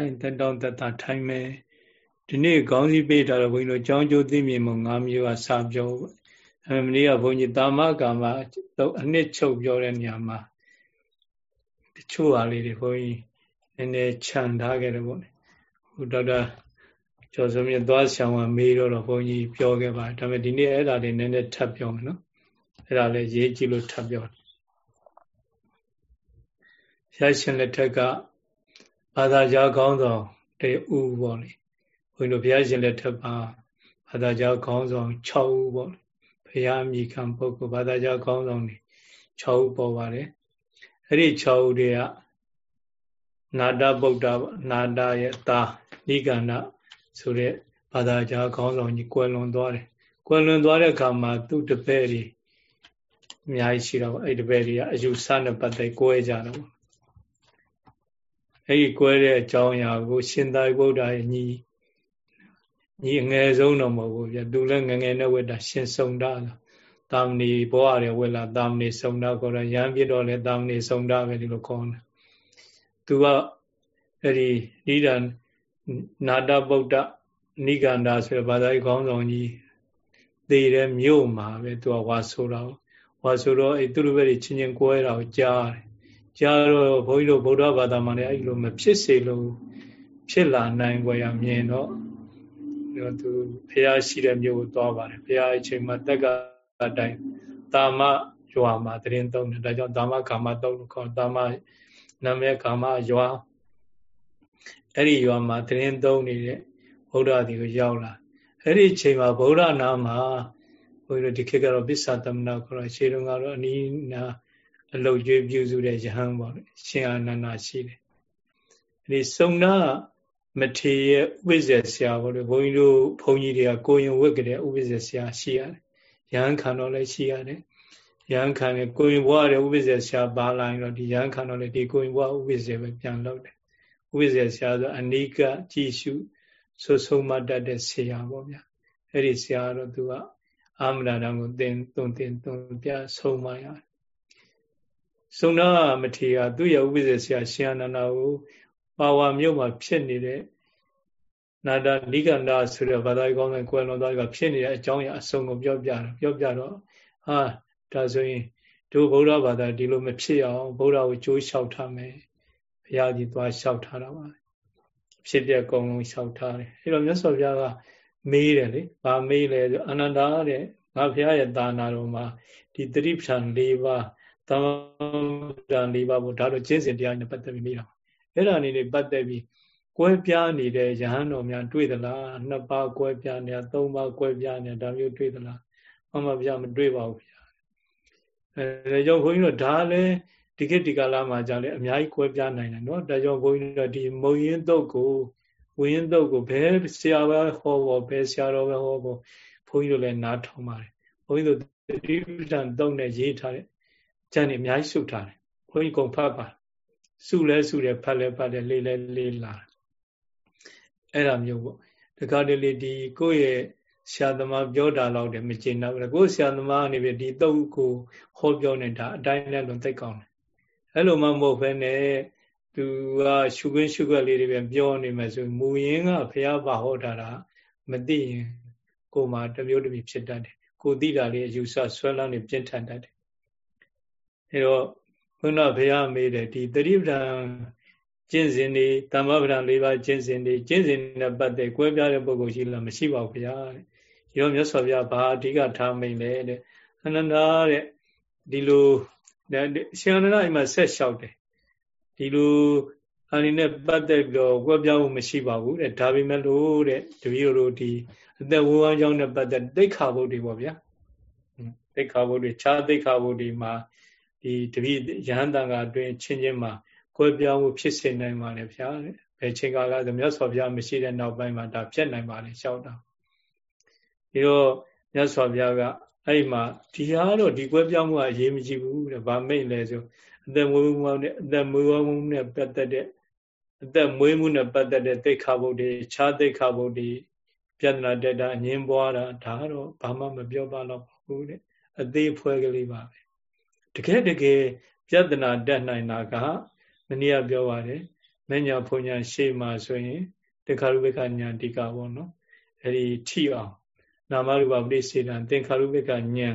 အဲတက်တောင်းတက်တာထိုင်မယ်ဒီနေ့ခေါင်းစည်းပေးထားတော့ဘုန်းကြီးတို့ကြောင်းကျိုးသိမြင်မှု၅မျိုးကစာပြောအဲမနေ့ကဘုန်းကြီးတာမကာမအနှစ်ချုပ်ပြောတဲ့နေရာမှာတချို့ဟာလေးတွေဘုန်းကြီးနည်းနည်းခြံထားခဲ့တယ်ပေါ့လေဟိုဒေါက်တာကျော်စုံမြင့်သွားဆောင်ကမေးတော့တော့ဘုန်းကြီးပြောခဲ့ပါတယ်ဒါပေမဲ့ဒီနေ့အဲ့ဒါလေးနည်းနည်းထပ်ပြောမယ်နော်အဲ့ဒါလေးရေးကြည့်လို့ထပ်ပြောတယ်ရရှင်လက်ထက်က ဘာသာကြားခေါင်းဆောင်တေဦးပေါ့လေဘုန်းကြီးတို့ဘုရားရှင်လက်ထက်ပါဘာသာကြားခေါင်းဆောင်6ဦးပေါ့လေဘုရားအမိခံပုဂ္ဂိုလ်ဘာသာကြားခေါင်းဆောင်တွေ6ဦးပေါ်ပါတယ်အဲ့ဒီ6ဦးတွေကနာတဗုဒ္ဓနာတရဲ့သားနိကန္ဒဆိုတဲ့ဘာသာကြားခေါင်းဆောင်ကြီးကွယ်လွန်သွားတယ်ကွယ်လွန်သွားတဲ့အခါမှာသူ့တပည့်တွေအများကြီးရှိတော့အဲ့တပည့်တွေကအယူဆနဲ့ပတ်သက်ကိုယ်ကြတော့ အဲ့ဒီကွဲတဲ့အကြောင်းအရာကို ရှင်သာရိပုတ္တရာရဲ့ညီညီအငယ်ဆုံးတော့မဟုတ်ဘူးဗျသူလည်းငငယ်နဲ့ဝတ်တာရှင်စုံတာတာမဏီဘောရတယ်ဝတ်လာတာမဏီစုံတာခေါ်တော့ရံပြစ်တော့လေတာမဏီစုံတာပဲဒီလိုခေါ်တယ်သူကအဲ့ဒီနိဒာနာတဗုဒ္ဓနိဂန္ဓာဆိုတဲ့ဘာသာရေးခေါင်းဆောင်ကြီးသေတဲ့မြို့မှာပဲသူကဝါဆိုတော့ဝါဆိုတော့အဲ့သူတို့ပဲချင်းချင်းကွဲတာကိုကြားတယ် ကြားတော့ဘုန်းကြီးတို့ဗုဒ္ဓဘာသာမှာလည်းအဲ့လိုမဖြစ်စေလို့ဖြစ်လာနိုင်ွယ်ရမြင်တော့သူဖះရှိတဲ့မြို့ကိုသွားပါတယ်ဖះအချိန်မှာတက္ကအတိုင်းတာမရွာမှာတရင်သုံးတယ်ဒါကြောင့်တာမကာမသုံးလို့ခေါ်တာမနာမည်ကာမရွာအဲ့ဒီရွာမှာတရင်သုံးနေတဲ့ဗုဒ္ဓဒီကိုရောက်လာအဲ့ဒီအချိန်မှာဗုဒ္ဓနာမှာဘုန်းကြီးတို့ဒီခေတ်ကတော့ပစ္ဆာသမဏခေါ်တော့ရှေးတုန်းကတော့အနီးနာ အလုတ်ကျွေးပြုစုတဲ့ယဟန်ပေါ့လေရှင်အာနန္ဒာရှိတယ်အဲဒီစုံနာမထေရဲ့ဥပိ္ပဇေဆရာပေါ့လေဘုန်းကြီးတို့ဘုန်းကြီးတွေကကိုရင်ဝတ်ကြတဲ့ဥပိ္ပဇေဆရာရှိရတယ်ယဟန်ခံတော့လည်းရှိရတယ်ယဟန်ခံနဲ့ကိုရင်ဘွားတဲ့ဥပိ္ပဇေဆရာပါလာရင်တော့ဒီယဟန်ခံတော့လည်းဒီကိုရင်ဘွားဥပိ္ပဇေပဲပြန်လုပ်တယ်ဥပိ္ပဇေဆရာဆိုအနိကကြည်ရှုဆွဆုံးမတတ်တဲ့ဆရာပေါ့ဗျာအဲ့ဒီဆရာတော့သူကအာမရဏကိုသင်သွန်သင်သွန်ပြဆုံးမရတယ် စုံနာမထေရသူ့ရဲ့ဥပ္ပဇေဆရာရှင်အနန္ဒာကိုပါဝါမြို့မှာဖြစ်နေတဲ့နာဒနိကန္ဒဆိုတဲ့ဘာသာရေးကောင်းတဲ့ကွယ်လွန်သွားကဖြစ်နေတဲ့အကြောင်းအရာအစုံကိုပြောပြတာပြောပြတော့ဟာဒါဆိုရင်တို့ဗုဒ္ဓဘာသာဒီလိုမဖြစ်အောင်ဗုဒ္ဓကိုကြိုးလျှောက်ထားမယ်ဘုရားကြီးသွားလျှောက်ထားတာပါဖြစ်ပြအကုန်လုံးလျှောက်ထားတယ်အဲ့တော့မြတ်စွာဘုရားကမေးတယ်လေဗာမေးလဲဆိုအနန္ဒာတဲ့ငါဘုရားရဲ့တာနာတော်မှာဒီတတိပ္ပံ၄ပါး သမတန်၄ပါးပေါ့ဒါတော့ကျင့်စဉ်တရားနဲ့ပတ်သက်ပြီးနေတာအဲ့ဒါအနေနဲ့ပတ်သက်ပြီးကွဲပြားနေတဲ့ယဟန်တော်များတွေ့သလားနှစ်ပါးကွဲပြားနေတာသုံးပါးကွဲပြားနေတာဒါမျိုးတွေ့သလားမမဗျာမတွေ့ပါဘူးဗျာအဲဒါကြောင့်ခွန်ကြီးတို့ဒါလည်းဒီခေတ်ဒီကာလမှာကြာလေအများကြီးကွဲပြားနိုင်တယ်နော်ဒါကြောင့်ခွန်ကြီးတို့ဒီမုံရင်တုတ်ကိုဝင်းတုတ်ကိုဘယ်ဆရာပဲဟောဖို့ဘယ်ဆရာတော်ပဲဟောဖို့ဘုန်းကြီးတို့လည်းနားထောင်ပါတယ်ဘုန်းကြီးတို့တိပ္ပံတုတ်နဲ့ရေးထားတဲ့ ကျန်နေအများကြီးစုထားတယ်ဘုန်းကြီးကုန်ဖတ်ပါစုလဲစုတယ်ဖတ်လဲဖတ်တယ်လေးလဲလေးလာအဲ့ဒါမျိုးပေါ့တခါတလေဒီကိုယ့်ရဲ့ဆရာသမားပြောတာတော့တယ်မကျေနပ်ဘူးကိုယ့်ဆရာသမားအနေနဲ့ဒီတုတ်ကိုဟောပြောနေတာအတိုင်းနဲ့လုံးသိကောင်းတယ်အဲ့လိုမှမဟုတ်ဘဲနဲ့သူကရှုခွင်းရှုခွက်လေးတွေပဲပြောနေမှဆိုမူရင်းကဘုရားဘာဟောတာတာမသိရင်ကိုယ်မှာတမျိုးတမျိုးဖြစ်တတ်တယ်ကိုသိတာလေးအယူဆဆွဲလန်းနေပြင်းထန်တတ်တယ် အဲတော့ဘုရားဘုရားမေးတယ်ဒီတတိပဒံကျင့်စဉ်တွေတမ္မပဒံ၄ပါးကျင့်စဉ်တွေကျင့်စဉ်နဲ့ပတ်သက်ကွဲပြားတဲ့ပုဂ္ဂိုလ်ရှိလားမရှိပါဘူးဘုရားတဲ့ဒီတော့မြတ်စွာဘုရားဘာအဓိကထားမိန်လဲတဲ့အနန္တတဲ့ဒီလိုရှင်အနန္ဒအိမ်မှာဆက်လျှောက်တယ်ဒီလိုအနေနဲ့ပတ်သက်ပြီးတော့ကွဲပြားမှုမရှိပါဘူးတဲ့ဒါပေမဲ့လို့တဲ့တပည့်တို့ဒီအသက်ဝေဝမ်းကြောင်းနဲ့ပတ်သက်တိတ်ခါဘုတ်တွေပေါ့ဗျာတိတ်ခါဘုတ်တွေခြားတိတ်ခါဘုတ်တွေမှာ ဒီတပိရဟန္တန်ကအတွင်းချင်းချင်းမှာကွဲပြောင်းမှုဖြစ်စေနိုင်ပါလေဗျာဘယ်ချိန်ကာလဆိုမြတ်စွာဘုရားမရှိတဲ့နောက်ပိုင်းမှာဒါဖြစ်နိုင်ပါလေရှောက်တာဒီတော့မြတ်စွာဘုရားကအဲ့မှာဒီဟာတော့ဒီကွဲပြောင်းမှုကအရေးမကြီးဘူးတဲ့ဗာမိတ်လဲဆိုအသက်မွေးမှုနဲ့အသက်မွေးမှုနဲ့ပတ်သက်တဲ့အသက်မွေးမှုနဲ့ပတ်သက်တဲ့သိက္ခာပုဒ်တွေခြားသိက္ခာပုဒ်တွေပြဿနာတက်တာအငင်းပွားတာဒါတော့ဘာမှမပြောပါတော့ဘူးတဲ့အသေးဖွဲကလေးပါပဲ တကယ်တကယ်ပြဿနာတက်နိုင်တာကမနေ့ကပြောပါတယ်မမညာဖုန်ညာရှေ့မှာဆိုရင်သင်္ခါရုပ္ပကညာတိကပေါ့နော်အဲ့ဒီထိအောင်နာမရူပပရိစေတံသင်္ခါရုပ္ပကညာ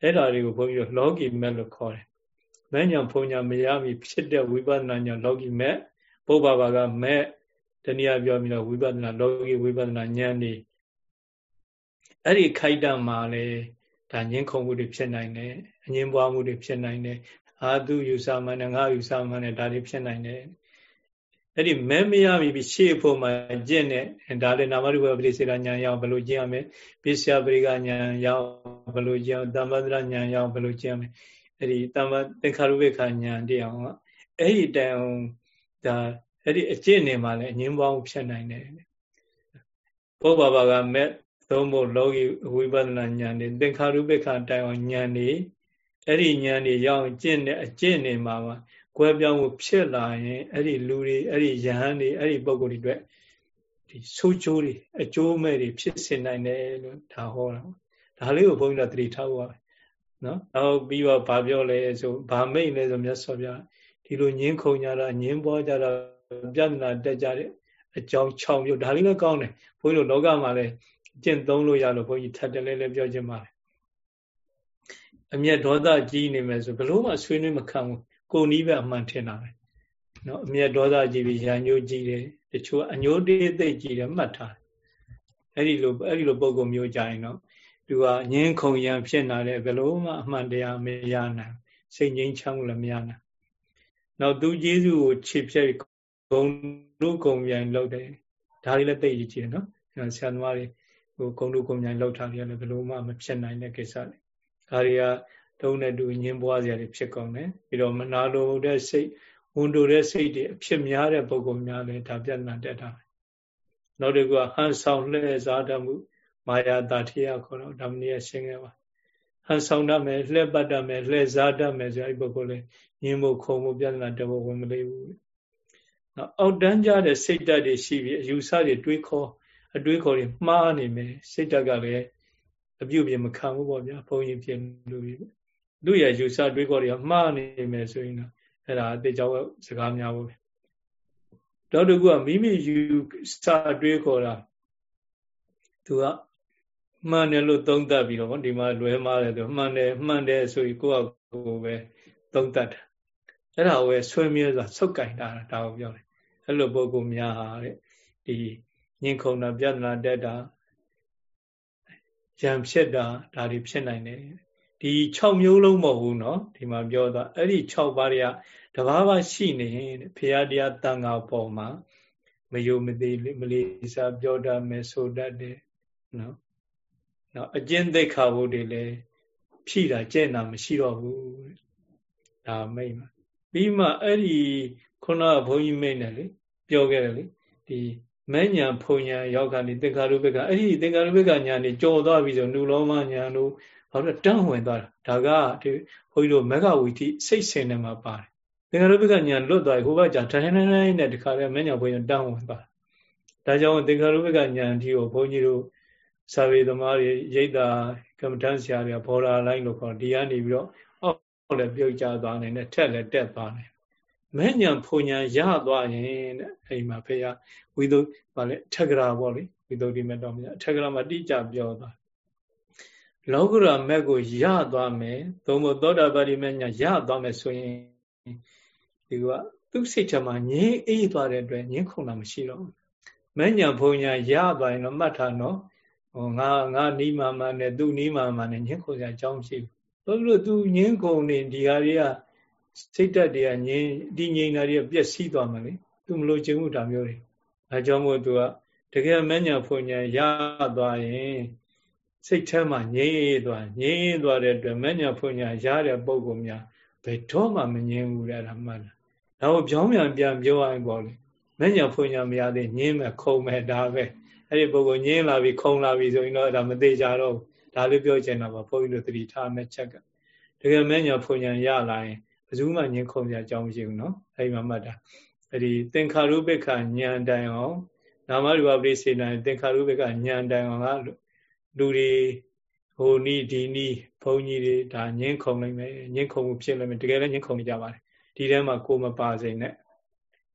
အဲ့ဒါတွေကိုဘုန်းကြီးတို့လောကီမက်လို့ခေါ်တယ်မညာဖုန်ညာမရမီဖြစ်တဲ့ဝိပဿနာညာလောကီမက်ပုဗ္ဗဘာကမက်တနည်းပြောပြီးတော့ဝိပဿနာလောကီဝိပဿနာဉာဏ်นี่အဲ့ဒီခိုက်တံမှာလေ ဒါငင်းခုံမှုတွေဖြစ်နိုင်တယ်အငင်းပွားမှုတွေဖြစ်နိုင်တယ်အာသူယူဆမှန်းနဲ့ငါယူဆမှန်းနဲ့ဒါတွေဖြစ်နိုင်တယ်အဲ့ဒီမဲမရပြီရှေ့ဖို့မှာကျင့်တဲ့ဒါလည်းနာမရူပပရိစေရညာရောက်ဘယ်လိုကျင့်ရမလဲပိစ္ဆယပရိကညာရောက်ဘယ်လိုကျင့်တမ္ပဒရညာရောက်ဘယ်လိုကျင့်ရမလဲအဲ့ဒီတမ္ပသင်္ခါရုပ္ပခညာတရားကအဲ့ဒီတိုင်အောင်ဒါအဲ့ဒီအကျင့်နေမှာလည်းအငင်းပေါင်းဖြစ်နိုင်တယ်ဘောဘာဘာကမဲ့ သုံးဖို့လောကီဝိပဿနာဉာဏ်တွေသင်္ခါရုပ္ပခတိုင်အောင်ဉာဏ်တွေအဲ့ဒီဉာဏ်တွေရောက်ကျင့်တဲ့အကျင့်နေမှာပါကွဲပြောင်းမှုဖြစ်လာရင်အဲ့ဒီလူတွေအဲ့ဒီယဟန်တွေအဲ့ဒီပုံကိုယ်တွေအတွက်ဒီဆိုးကျိုးတွေအကျိုးမဲ့တွေဖြစ်စေနိုင်တယ်လို့ဒါဟောတာဒါလေးကိုဘုန်းကြီးတို့သတိထားဖို့ပါနော်နောက်ပြီးတော့ဗာပြောလဲဆိုဗာမိတ်လဲဆိုမြတ်စွာဘုရားဒီလိုညင်းခုန်ကြတာညင်းပေါ်ကြတာပြဿနာတက်ကြတဲ့အကြောင်း6မျိုးဒါလေးလည်းကောင်းတယ်ဘုန်းကြီးတို့လောကမှာလည်း ကျင့်သုံးလို့ရလို့ဘုန်းကြီးထပ်တယ်လဲလဲပြောချင်ပါတယ်အမျက်ဒေါသကြီးနေမယ်ဆိုဘလို့မှဆွေးနွေးမခံဘူးကိုနီးပဲအမှန်ထင်တာပဲနော်အမျက်ဒေါသကြီးပြီးရာညိုးကြီးတယ်တချို့အညိုးတေးသိကြီးတယ်မှတ်ထားအဲ့ဒီလိုအဲ့ဒီလိုပုံကုမျိုးကြရင်တော့သူကငင်းခုန်ရန်ဖြစ်လာတဲ့ဘယ်လို့မှအမှန်တရားမရနိုင်စိတ်ငြိမ်းချမ်းမှုလည်းမရနိုင်နောက်သူကျေးဇူးကိုခြေဖြတ်ဂုံတို့ဂုံပြန်လောက်တယ်ဒါလေးလည်းသိကြည့်တယ်နော်ဆရာသမားတွေ ဟိုဂုံတို့ဂုံပြန်လောက်ထားတယ်လည်းဘယ်လို့မှမဖြစ်နိုင်တဲ့ကိစ္စတွေဒါတွေကတုံးနဲ့တူညင်းပွားစရာတွေဖြစ်ကုန်တယ်ပြီးတော့မနာလိုတဲ့စိတ်ဝန်တိုတဲ့စိတ်တွေအဖြစ်များတဲ့ပုံကုန်များလည်းဒါပြဿနာတက်တာပဲနောက်တစ်ခုကဟန်ဆောင်လှည့်စားတတ်မှုမာယာတာထိယခေါ်တော့ဓမ္မနည်းရှင်းခဲ့ပါဟန်ဆောင်တတ်မယ်လှည့်ပတ်တတ်မယ်လှည့်စားတတ်မယ်ဆိုအဲ့ပုဂ္ဂိုလ်လေးညင်းဖို့ခုံဖို့ပြဿနာတက်ဖို့ဝင်မလေးဘူးနောက်အောက်တန်းကြတဲ့စိတ်ဓာတ်တွေရှိပြီးအယူဆတွေတွေးခေါ် အတွေးခေါ်တွေမှားနေမယ်စိတ်ဓာတ်ကလည်းအပြုတ်ပြမခံဘူးပေါ့ဗျာဘုန်းကြီးပြင်လို့သူ့ရဲ့ယူဆတွေးခေါ်တွေကမှားနေမယ်ဆိုရင်တော့အဲ့ဒါအသေးကြောင့်စကားများဖို့ပဲတော့တကူကမိမိယူဆတွေးခေါ်တာသူကမှန်တယ်လို့သုံးသပ်ပြီးတော့ဒီမှာလွဲမှားတယ်သူမှန်တယ်မှန်တယ်ဆိုပြီးကိုယ့်အကိုပဲသုံးသပ်တာအဲ့ဒါကိုပဲဆွေးမြဲစွာဆုတ်ကင်တာဒါကိုပြောတယ်အဲ့လိုပုံကူများဟာတဲ့ဒီ ညင်ခုံတာပြဿနာတက်တာရံဖြစ်တာဒါတွေဖြစ်နိုင်တယ်ဒီ6မျိုးလုံးမဟုတ်ဘူးเนาะဒီမှာပြောတာအဲ့ဒီ6ပါးတွေကတဘာဘာရှိနေဖရာတရားတန်ခါပေါ်မှာမယုံမသိမလေးစားပြောတတ်မယ်ဆိုတတ်တယ်เนาะနော်အကျင့်သိက္ခာဘုဒ္ဓတွေလည်းဖြည့်တာကျင့်တာမရှိတော့ဘူးဒါမိတ်မှာပြီးမှအဲ့ဒီခုနကဘုန်းကြီးမိတ်နဲ့လေပြောခဲ့တယ်လေဒီ မဲ့ညာဖုံညာရောက်ကနေသင်္ခါရုပ္ပကအဲ့ဒီသင်္ခါရုပ္ပကညာနေကြော်သွားပြီဆိုနုလောမညာတို့ဘာလို့တန်းဝင်သွားတာဒါကဒီဘုန်းကြီးတို့မဂဝီတိစိတ်ဆင်နေမှာပါတယ်သင်္ခါရုပ္ပကညာလွတ်သွားပြီဟိုဘက်ကျထိုင်နေနေနဲ့တခါလဲမဲ့ညာဘုံညာတန်းဝင်သွားဒါကြောင့်သင်္ခါရုပ္ပကညာဒီကိုဘုန်းကြီးတို့စာပေသမားတွေရိတ်တာကမ္မထမ်းဆရာတွေကဘော်လာလိုက်လို့ခေါ်ဒီကနေပြီးတော့အောက်လည်းပြုတ်ကျသွားနိုင်တယ်ထက်လည်းတက်သွားနိုင် မဲ့ညာဖုန်ညာရသွားရင်တဲ့အဲဒီမှာဖေရဝိသုဗာလေထက်ကရာပေါ့လေဝိသုဒီမဲ့တော့မရထက်ကရာမှာတိကျပြောသွားလောကုတ္တရာမဲ့ကိုရသွားမယ်သုံးဖို့သောတာပတိမဲ့ညာရသွားမယ်ဆိုရင်ဒီကသူ့စိတ်ထဲမှာငြင်းအေးသွားတဲ့အတွက်ငြင်းခုန်တာမရှိတော့ဘူးမဲ့ညာဖုန်ညာရသွားရင်တော့မှတ်ထားနော်ဟောငါငါနီးမာမာနဲ့သူ့နီးမာမာနဲ့ညှင်းခုန်စရာအကြောင်းမရှိဘူးဘာလို့သူညှင်းခုန်နေဒီဟာတွေက စိတ်တက်တွေကငြင်းဒီငြိမ်တာတွေကပျက်စီးသွားမှာလေသူမလို့ခြင်းမှုဒါမျိုးတွေအဲကြောင့်မို့သူကတကယ်မညာဖွညာရသွားရင်စိတ်ထဲမှာငြိမ်သွားငြိမ်သွားတဲ့အတွက်မညာဖွညာရတဲ့ပုံကောင်များဘယ်တော့မှမငြင်းဘူးတဲ့ဒါမှန်လားဒါကိုပြောင်းပြန်ပြန်ပြောရရင်ပေါ့လေမညာဖွညာမရသေးငြင်းမဲ့ခုံမဲ့ဒါပဲအဲ့ဒီပုဂ္ဂိုလ်ညင်းလာပြီခုံလာပြီဆိုရင်တော့ဒါမသေးကြတော့ဒါလေးပြောချင်တာပါဘုန်းကြီးတို့သတိထားမဲ့ချက်ကတကယ်မဲ့ညာဖွညာရလာရင် အစူးမှညင်ခုံပြအကြောင်းမရှိဘူးနော်အဲဒီမှာမှတ်တာအဲဒီသင်္ခါရုပ္ပခဉာဏ်တိုင်အောင်နာမရူပပရိစေနံသင်္ခါရုပ္ပခဉာဏ်တိုင်အောင်ကလူတွေဟိုနီးဒီနီးဘုံကြီးတွေဒါညင်ခုံလိုက်မယ်ညင်ခုံမှုဖြစ်လိုက်မယ်တကယ်လည်းညင်ခုံကြပါတယ်ဒီထဲမှာကိုမပါစိမ့်နဲ့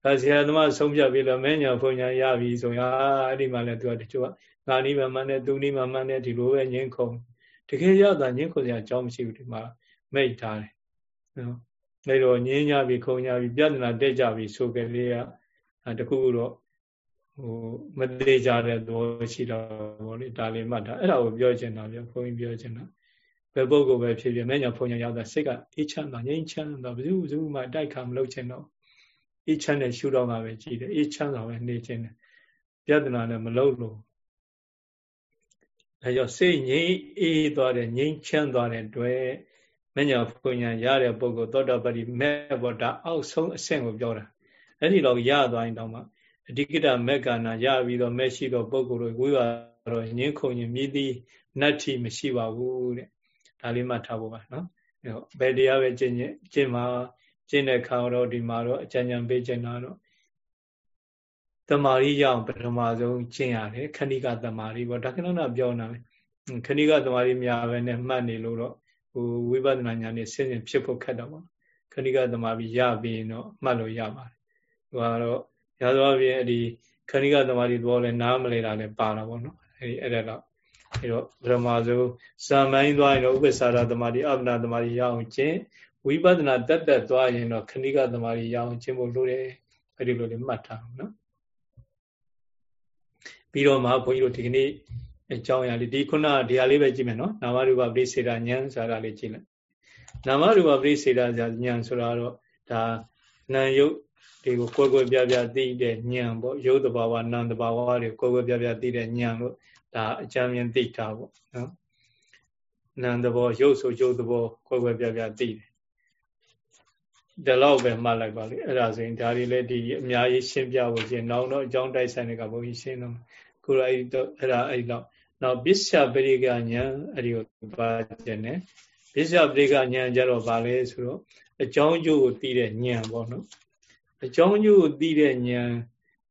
ဒါဆရာသမားဆုံးဖြတ်ပြီးတော့မင်းညာဘုံညာရပြီဆိုရင်အဲ့ဒီမှာလည်းသူကတချို့ကငါနီးမှမှန်နဲ့သူနီးမှမှန်နဲ့ဒီလိုပဲညင်ခုံတကယ်ရတာညင်ခုံစရာအကြောင်းမရှိဘူးဒီမှာမိတ်ထားတယ်နော် အဲ့တော့ငင်းညပြီခုံညပြီပြဿနာတက်ကြပြီဆိုကြလေကတခုခုတော့ဟိုမသေးကြတဲ့သဘောရှိတော့ဗောလေဒါလေးမှတ်တာအဲ့ဒါကိုပြောချင်တာဗျဘုန်းကြီးပြောချင်တာဘယ်ပုဂ္ဂိုလ်ပဲဖြစ်ဖြစ်မဲ့ညာဖုန်ညာရောက်တာစိတ်ကအေးချမ်းသာငြိမ်းချမ်းသာဘယ်သူဘယ်သူမှတိုက်ခါမလုပ်ချင်တော့အေးချမ်းတဲ့ရှုတော့မှာပဲကြည်တယ်အေးချမ်းသာပဲနေခြင်းတယ်ပြဿနာလည်းမလုပ်လို့အဲကြောင့်စိတ်ငြိမ်းအေးသွားတယ်ငြိမ်းချမ်းသွားတဲ့တွေ့ မညာဖုန်ညာရတဲ့ပုဂ္ဂိုလ်သောတာပတိမဲ့ဘောဒါအောက်ဆုံးအဆင့်ကိုပြောတာအဲ့ဒီတော့ရသွားရင်တော့မှအဓိကတမက်ကနာရပြီးတော့မဲ့ရှိတော့ပုဂ္ဂိုလ်တွေဝိပါတော့ငင်းခုန်ရင်မြည်သည်နတ်ထီမရှိပါဘူးတဲ့ဒါလေးမှတ်ထားဖို့ပါနော်ဘယ်တရားပဲကျင့်ကျင့်မှာကျင့်တဲ့ခါတော့ဒီမှာတော့အကြံဉာဏ်ပေးခြင်းတော့တမာရီရအောင်ပထမဆုံးကျင့်ရတယ်ခဏိကတမာရီပေါ့ဒါကနနာပြောနေတာပဲခဏိကတမာရီများပဲနဲ့မှတ်နေလို့တော့ ဟိုဝိပဿနာဉာဏ်နဲ့ဆင်းရဲဖြစ်ဖို့ခက်တော့ပေါ့ခဏိကတမာရီရပြီးရင်တော့မှတ်လို့ရပါတယ်ဟိုကတော့ရသောအပြင်အဲ့ဒီခဏိကတမာရီသဘောလဲနားမလဲတာလဲပါတာပေါ့နော်အဲ့ဒီအဲ့ဒါတော့အဲ့တော့ပထမဆုံးဇာမိုင်းသွားရင်တော့ဥပ္ပစာရတမာရီအပ္ပနာတမာရီရအောင်ကျင့်ဝိပဿနာတက်တက်သွားရင်တော့ခဏိကတမာရီရအောင်ကျင့်ဖို့လိုတယ်အဲ့ဒီလိုလေးမှတ်ထားအောင်နော်ပြီးတော့မှဘုန်းကြီးတို့ဒီကနေ့ အကြောင်းအရာလေးဒီခုနဒီဟာလေးပဲကြည့်မယ်နော်နာမရူပပရိစေတာဉာဏ်ဆိုတာလေးကြည့်လိုက်နာမရူပပရိစေတာဉာဏ်ဆိုတာတော့ဒါနာယုတ်တွေကိုကိုယ်ကိုယ်ပြပြသိတဲ့ဉာဏ်ပေါ့ယုတ်တဘာဝနာမ်တဘာဝတွေကိုယ်ကိုယ်ပြပြသိတဲ့ဉာဏ်လို့ဒါအကြမ်းမြင်သိတာပေါ့နော်နာမ်တဘောယုတ်ဆိုယုတ်တဘောကိုယ်ကိုယ်ပြပြသိတယ်ဒီလောက်ပဲမှတ်လိုက်ပါလေအဲ့ဒါဆိုရင်ဒါတွေလည်းဒီအများကြီးရှင်းပြဖို့ရှင်နောက်တော့အကြောင်းတိုက်ဆိုင်တွေကဘုန်းကြီးရှင်းတော့ခုတော့အဲ့တော့အဲ့ဒါအဲ့တော့ နောက်ပစ္စယပရိကညာအဲ့ဒီကိုပါခြင်းနဲ့ပစ္စယပရိကညာကြတော့ဗာလဲဆိုတော့အကြောင်းကျိုးကိုသိတဲ့ဉာဏ်ပေါ့နော်အကြောင်းကျိုးကိုသိတဲ့ဉာဏ်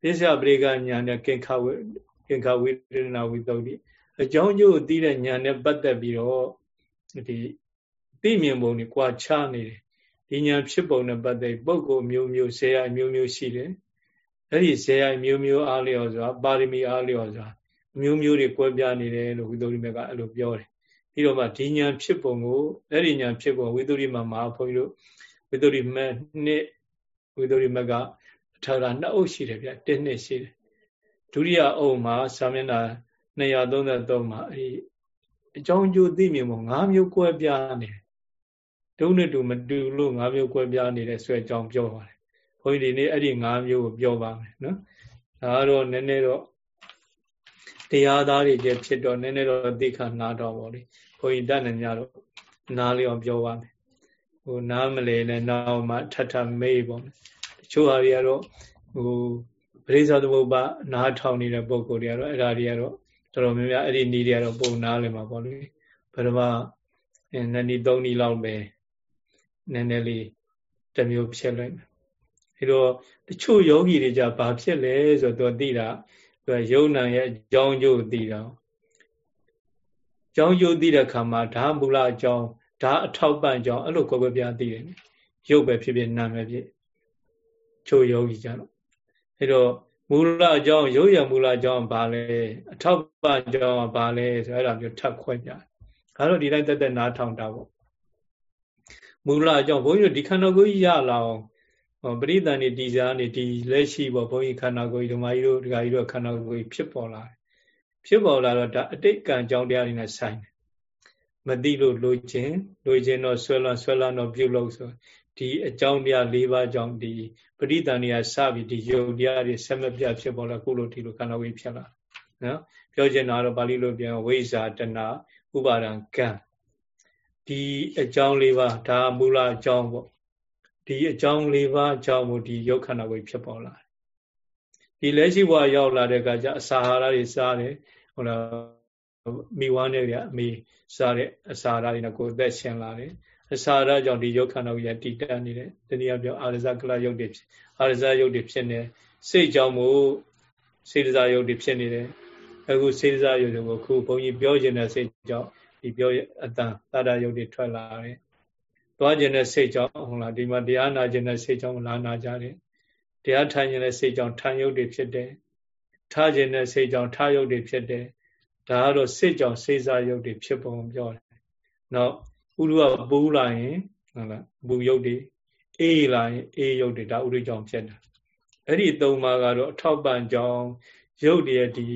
ပစ္စယပရိကညာနဲ့ကင်္ခဝေကင်္ခဝေဒနာဝိသုဒ္ဓိအကြောင်းကျိုးကိုသိတဲ့ဉာဏ်နဲ့ပတ်သက်ပြီးတော့ဒီသိမြင်ပုံတွေကြွာချနေတယ်ဒီဉာဏ်ဖြစ်ပုံနဲ့ပတ်သက်ပုဂ္ဂိုလ်မျိုးမျိုးဇေယမျိုးမျိုးရှိတယ်အဲ့ဒီဇေယမျိုးမျိုးအားလျော်စွာပါရမီအားလျော်စွာ မျိုးမျိုးတွေကွဲပြားနေတယ်လို့ဝိသုရိမေကအဲ့လိုပြောတယ်ပြီးတော့မှဒီဉာဏ်ဖြစ်ပုံကိုအဲ့ဒီဉာဏ်ဖြစ်ပုံဝိသုရိမမှာဘုန်းကြီးတို့ဝိသုရိမေနှစ်ဝိသုရိမေကအထာရနှစ်အုပ်ရှိတယ်ဗျတစ်နှစ်ရှိတယ်ဒုတိယအုပ်မှာသာမျက်နှာ233မှာအဲ့ဒီအကြောင်းကျိုးသိမြင်ပုံ၅မျိုးကွဲပြားနေတယ်ဒုနဲ့တူမတူလို့၅မျိုးကွဲပြားနေတဲ့ဆွဲအကြောင်းပြောပါတယ်ဘုန်းကြီးဒီနေ့အဲ့ဒီ၅မျိုးကိုပြောပါမယ်နော်ဒါကတော့နည်းနည်းတော့ တရားသားတွေကျဖြစ်တော့နည်းနည်းတော့သိခါနာတော့ဗောလေဘုန်းကြီးတတ်နေကြတော့နားလေးအောင်ပြောပါမယ်ဟိုနားမလဲနဲ့နောက်မှထထမေးပေါ့တချို့ဟာတွေကတော့ဟိုပရိသသမုပ္ပါနားထောင်နေတဲ့ပုံကိုယ်တွေကတော့အဲ့ဒါတွေကတော့တော်တော်များများအဲ့ဒီနီးတွေကတော့ပုံနားလဲမှာပေါ့လေဘယ်တော့မှနှစ်နီးသုံးနီးလောက်ပဲနည်းနည်းလေးတမျိုးဖြစ်လိုက်မယ်အဲတော့တချို့ယောဂီတွေကြဘာဖြစ်လဲဆိုတော့သူသိတာ သူကယုံနာရဲ့အကြောင်းကျိုးသိတာအကြောင်းကျိုးသိတဲ့ခါမှာဒါမူလအကြောင်းဒါအထောက်ပံ့အကြောင်းအဲ့လိုကိုယ်ပဲပြသိတယ်ရုပ်ပဲဖြစ်ဖြစ်နာမ်ပဲဖြစ်ချို့ယောဂီကြတော့အဲတော့မူလအကြောင်းရုပ်ရမူလအကြောင်းဘာလဲအထောက်ပံ့အကြောင်းဘာလဲဆိုအဲ့ဒါမျိုးထပ်ခွဲပြတယ်ဒါတော့ဒီတိုင်းတက်တက်နားထောင်တာပေါ့မူလအကြောင်းဘုန်းကြီးတို့ဒီခန္ဓာကိုယ်ကြီးရလာအောင် ပရိသန်နေဒီစားနေဒီလက်ရှိပေါ့ဘုန်းကြီးခန္ဓာကိုယ်ကြီးဓမ္မကြီးတို့ဒကာကြီးတို့ခန္ဓာကိုယ်ကြီးဖြစ်ပေါ်လာတယ်ဖြစ်ပေါ်လာတော့ဒါအတိတ်ကံအကြောင်းတရားတွေနဲ့ဆိုင်တယ်မသိလို့လိုခြင်းလိုခြင်းတော့ဆွဲလန်းဆွဲလန်းတော့ပြုတ်လို့ဆိုဒီအကြောင်းတရား၄ပါးကြောင့်ဒီပရိသန်နေရစပြီးဒီယုတ်တရားတွေဆက်မပြတ်ဖြစ်ပေါ်လာခုလိုဒီလိုခန္ဓာကိုယ်ဖြစ်လာနော်ပြောချင်တာတော့ပါဠိလိုပြန်ဝိဇာတနာဥပါဒံကံဒီအကြောင်းလေးပါဒါမူလအကြောင်းပေါ့ ဒီအကြောင်းလေးပါအကြောင်းကိုဒီယုတ်ခန္ဓာကိုဖြစ်ပေါ်လာဒီလက်ရှိဘဝရောက်လာတဲ့အခါကျအစာဟာရတွေစားတယ်ဟိုလားမိဝမ်းတွေကအမေစားတဲ့အစာဟာရတွေနဲ့ကိုယ်သက်ရှင်လာတယ်အစာဟာရကြောင့်ဒီယုတ်ခန္ဓာကိုရတည်တတ်နေတယ်တနည်းအားဖြင့်အာရဇကလယုတ်တွေအာရဇယုတ်တွေဖြစ်နေစိတ်ကြောင့်မို့စေတစာယုတ်တွေဖြစ်နေတယ်အခုစေတစာယုတ်တွေကိုခုဘုန်းကြီးပြောခြင်းတဲ့စိတ်ကြောင့်ဒီပြောအတန်သာရယုတ်တွေထွက်လာတယ်။ သွားခြင်းတဲ့စိတ်ကြောင့်ဟုတ်လားဒီမှာတရားနာခြင်းတဲ့စိတ်ကြောင့်လာနာကြတယ်။ဒတရားထိုင်ခြင်းတဲ့စိတ်ကြောင့်ထိုင်ရုပ်တွေဖြစ်တယ်ထားခြင်းတဲ့စိတ်ကြောင့်ထားရုပ်တွေဖြစ်တယ်ဒါကတော့စိတ်ကြောင့်စေစားရုပ်တွေဖြစ်ပုံပြောတယ်နောက်ဥရုကပူးလာရင်ဟုတ်လားပူရုပ်တွေအေးလာရင်အေးရုပ်တွေဒါဥရိကြောင့်ဖြစ်တာအဲ့ဒီသုံးပါးကတော့အထောက်ပံ့ကြောင်းရုပ်တည်းဒီ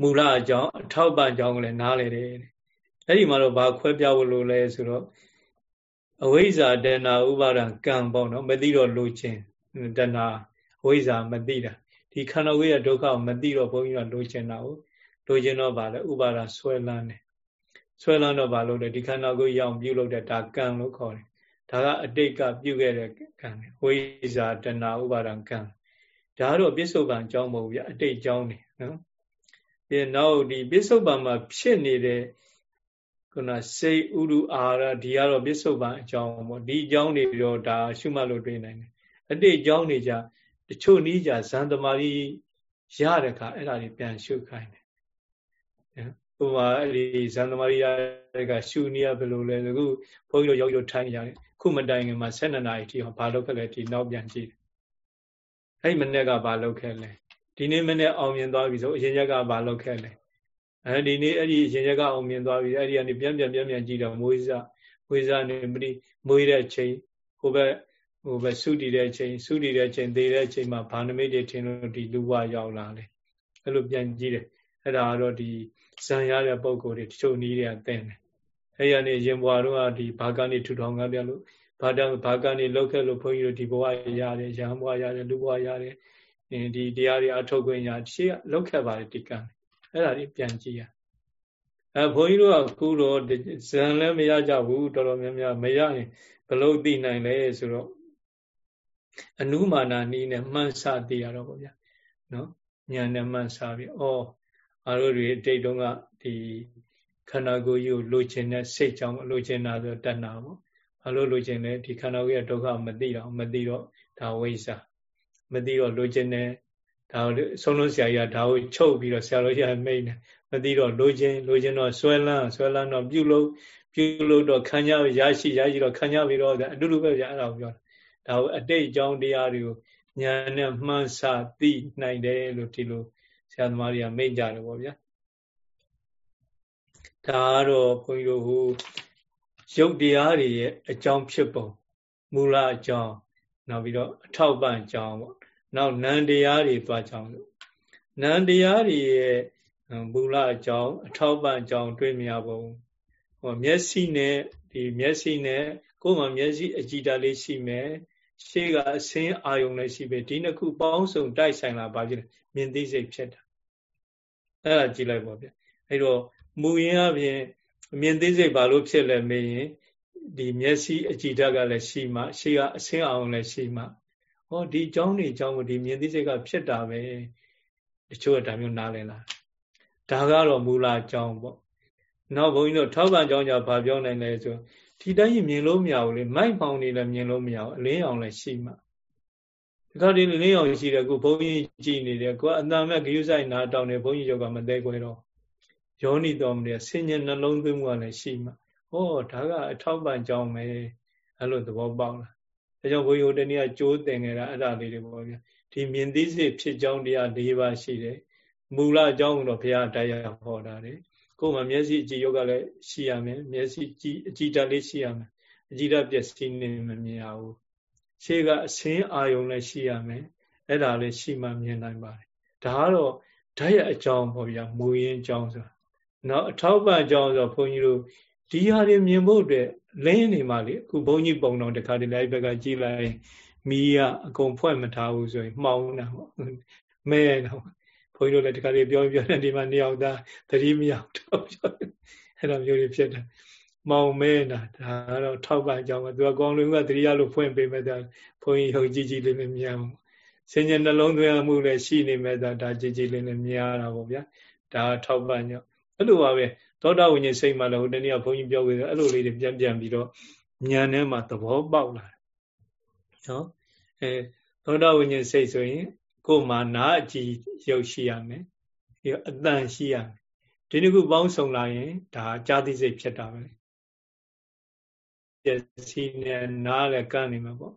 မူလအကြောင်းအထောက်ပံ့ကြောင်းကိုလည်းနားလေတယ် အဲ့ဒီမှာတော့ဘာခွဲပြဖို့လို့လဲဆိုတော့အဝိဇ္ဇာတဏှာဥပါဒံကံပေါ့နော်မသိတော့လိုခြင်းတဏှာအဝိဇ္ဇာမသိတာဒီခန္ဓာဝိရဒုက္ခကိုမသိတော့ဘုန်းကြီးကလိုချင်တာကိုလိုချင်တော့ဗာလဲဥပါဒဆွဲလန်းတယ်ဆွဲလန်းတော့ဗာလို့လဲဒီခန္ဓာကိုရအောင်ပြုလုပ်တဲ့ဒါကံလို့ခေါ်တယ်ဒါကအတိတ်ကပြုခဲ့တဲ့ကံဝိဇာတဏဥပါဒံကံဒါကတော့ပြစ္ဆုတ်ပံအကြောင်းမဟုတ်ဘူးဗျအတိတ်အကြောင်းနေနော်ပြီးနောက်ဒီပြစ္ဆုတ်ပံမှာဖြစ်နေတဲ့ ခုနစိတ်ဥဒုအာရဒီကတော့ပြစ္ဆုတ်ပံအကြောင်းပေါ့ဒီအကြောင်းတွေတော့ဒါရှုမှတ်လို့တွေ့နိုင်တယ်အတိတ်အကြောင်းတွေကြတချို့နည်းကြဇန်သမารီရတဲ့အခါအဲ့ဒါတွေပြန်ရှုခိုင်းတယ်ဥပမာအဲ့ဒီဇန်သမารီရတဲ့ကရှုနေရဘယ်လိုလဲအခုဘုန်းကြီးတို့ရောက်ရောက်ထိုင်ရတယ်ခုမတိုင်ခင်မှာ12နာရီထိဟောဘာလုပ်ခဲ့လဲဒီနောက်ပြန်ကြည့်အဲ့မနေ့ကဘာလုပ်ခဲ့လဲဒီနေ့မနေ့အောင်မြင်သွားပြီဆိုအရင်ရက်ကဘာလုပ်ခဲ့လဲ အဲဒီနေ့အဲ့ဒီအရင်ရက်ကအောင်မြင်သွားပြီအဲ့ဒီကနေပြန်ပြန်ပြန်ပြန်ကြည့်တော့မွေးစားမွေးစားနေပရိမွေးတဲ့ချိန်ဟိုဘက်ဟိုပဲစုတည်တဲ့ချိန်စုတည်တဲ့ချိန်သေတဲ့ချိန်မှာဘာနမိတ်တွေထင်လို့ဒီလူဘဝရောက်လာတယ်အဲ့လိုပြန်ကြည့်တယ်အဲ့ဒါကတော့ဒီဇံရတဲ့ပုံကိုယ်တွေတချို့နည်းတွေကတဲ့တယ်အဲ့ရနေရင်ဘွားတို့ကဒီဘာကနေထူထောင်ကြပြလို့ဘာတံဘာကနေလောက်ခဲ့လို့ဘုန်းကြီးတို့ဒီဘဝရတယ်ရဟန်းဘဝရတယ်လူဘဝရတယ်ဒီတရားတွေအထုတ်ခွင့်ရရှေ့ကလောက်ခဲ့ပါတယ်ဒီကံ အဲ့ဒါတွေပြန်ကြည့်ရအဲဘုန်းကြီးတို့ကခုတော့ဇံလည်းမရကြဘူးတော်တော်များများမရရင်ဘလို့သိနိုင်လဲဆိုတော့အနုမာနာနီးနဲ့မှန်းဆသိရတော့ဗောဗျာနော်ညာနဲ့မှန်းဆပြီးဩအားတို့တွေအတိတ်တုန်းကဒီခန္ဓာကိုယ်ကြီးကိုလိုချင်တဲ့စိတ်ကြောင့်လိုချင်တာဆိုတဏှာပေါ့ဘာလို့လိုချင်လဲဒီခန္ဓာကိုယ်ရဲ့ဒုက္ခမသိတော့မသိတော့ဒါဝိဇ္ဇာမသိတော့လိုချင်တယ် ဒါဆုံးလုံးဆရာကြီးကဒါကိုချုပ်ပြီးတော့ဆရာတော်ကြီးကမိတ်တယ်မသိတော့လိုချင်လိုချင်တော့ဆွဲလန်းဆွဲလန်းတော့ပြုလို့ပြုလို့တော့ခံရရရှိရရှိတော့ခံရပြီးတော့အတူတူပဲဗျအဲ့ဒါကိုပြောဒါကိုအတိတ်အကြောင်းတရားတွေကိုညာနဲ့မှန်းဆသိနိုင်တယ်လို့ဒီလိုဆရာသမားတွေကမိတ်ကြတယ်ပေါ့ဗျာဒါကတော့ဘုန်းကြီးတို့ဟိုရုပ်တရားတွေရဲ့အကြောင်းဖြစ်ပုံမူလအကြောင်းနောက်ပြီးတော့အထောက်ပံ့အကြောင်းပေါ့ နောက်နံတရားတွေသွားကြောင်းလို့နံတရားတွေရဲ့မူလအကြောင်းအထောက်ပံ့အကြောင်းတွေ့မြင်ပုံဟောမျက်စိနဲ့ဒီမျက်စိနဲ့ကိုယ်မှာမျက်စိအကြည်ဓာတ်လေးရှိမယ်ရှေ့ကအစင်းအာယုံလည်းရှိပဲဒီနှစ်ခုပေါင်းစုံတိုက်ဆိုင်လာပါဖြစ်တယ်မြင်သိစိတ်ဖြစ်တာအဲ့ဒါကြည့်လိုက်ပါဗျအဲ့တော့မူရင်းအပြင်အမြင်သိစိတ်ဘာလို့ဖြစ်လဲမေးရင်ဒီမျက်စိအကြည်ဓာတ်ကလည်းရှိမှရှေ့ကအဆင်းအောင်လည်းရှိမှ ဟောဒီအကြောင်းတွေအကြောင်းကိုဒီမြင်သိစိတ်ကဖြစ်တာပဲတချို့ကဒါမျိုးနားလည်လာဒါကတော့မူလအကြောင်းပေါ့နောက်ဘုန်းကြီးတို့ထောက်ပံ့ကြောင်းကြောင့်ဘာပြောနိုင်လဲဆိုဒီတိုင်းမြင်လို့မရဘူးလေမိုက်ပေါင်နေလည်းမြင်လို့မရဘူးအလင်းအောင်လည်းရှိမှဒီခါဒီလင်းအောင်ရှိတယ်ကိုဘုန်းကြီးကြည်နေတယ်ကိုကအတန်မဲ့ဂယုဆိုင်နာတောင်းနေဘုန်းကြီးယောက်ကမသေးခွဲတော့ယောနိတော်မတဲ့ဆင်ញနှလုံးသွင်းမှုကလည်းရှိမှဟောဒါကအထောက်ပံ့ကြောင်းပဲအဲ့လိုသဘောပေါက်လာ ဒါကြောင့်ဘုန်းကြီးတို့တနည်းကကြိုးတင်နေတာအဲ့ဒါလေးတွေပေါ့ဗျာဒီမြင်သိစိတ်ဖြစ်ကြောင်းတရား၄ပါးရှိတယ်မူလအကြောင်းတော့ဘုရားတရားဟောတာတယ်ကိုယ်မှာမျက်စိအကြည့်ယောဂလည်းရှိရမယ်မျက်စိကြည့်အကြည့်ဓာတ်လေးရှိရမယ်အကြည့်ဓာတ်ပျက်စီးနေမမြင်ရဘူးရှေ့ကအစင်းအာယုံလည်းရှိရမယ်အဲ့ဒါလည်းရှိမှမြင်နိုင်ပါတယ်ဒါကတော့ဓာတ်ရဲ့အကြောင်းပေါ့ဗျာမူရင်းအကြောင်းဆိုတာနောက်အထောက်ပံ့အကြောင်းဆိုဘုန်းကြီးတို့ဒီဟာတွေမြင်ဖို့အတွက် လင်းနေမှလေအခုဘုန်းကြီးပုံတော်တခါတည်းလိုက်ဘက်ကကြည့်လိုက်မီးကအကုန်ဖွဲ့မထားဘူးဆိုရင်မှောင်တာပေါ့မဲတော့ဘုန်းကြီးတို့လည်းတခါတည်းပြောပြောနေဒီမှာနေအောင်သားသတိမရောက်တော့ပြောအဲ့လိုမျိုးတွေဖြစ်တယ်မောင်မဲတာဒါကတော့ထောက်ပံ့အကြောင်းပဲသူကကောင်းလုံးကသတိရလို့ဖွင့်ပေးမဲ့ဒါဘုန်းကြီးဟုတ်ကြည့်ကြည့်လေးနဲ့မြင်အောင်ဆင်ញနှလုံးသွင်းမှုလည်းရှိနေမဲ့ဒါဒါကြည့်ကြည့်လေးနဲ့မြင်ရတာပေါ့ဗျာဒါထောက်ပံ့ကြောင့်အဲ့လိုပါပဲ သောတာဝိညာဉ်စိတ်မှလည်းဟိုတနေ့ကဘုန်းကြီးပြောခဲ့တယ်အဲ့လိုလေးတွေပြန်ပြန်ပြီးတော့ဉာဏ်ထဲမှာသဘောပေါက်လာတယ်နော်အဲသောတာဝိညာဉ်စိတ်ဆိုရင်ကိုယ်မှာနာအကြည့်ရုပ်ရှိရမယ်ပြီးတော့အတန်ရှိရမယ်ဒီနှစ်ခုပေါင်းစုံလာရင်ဒါကြာတိစိတ်ဖြစ်တာပဲပျက်စီးနေနားလည်းကန့်နေမှာပေါ့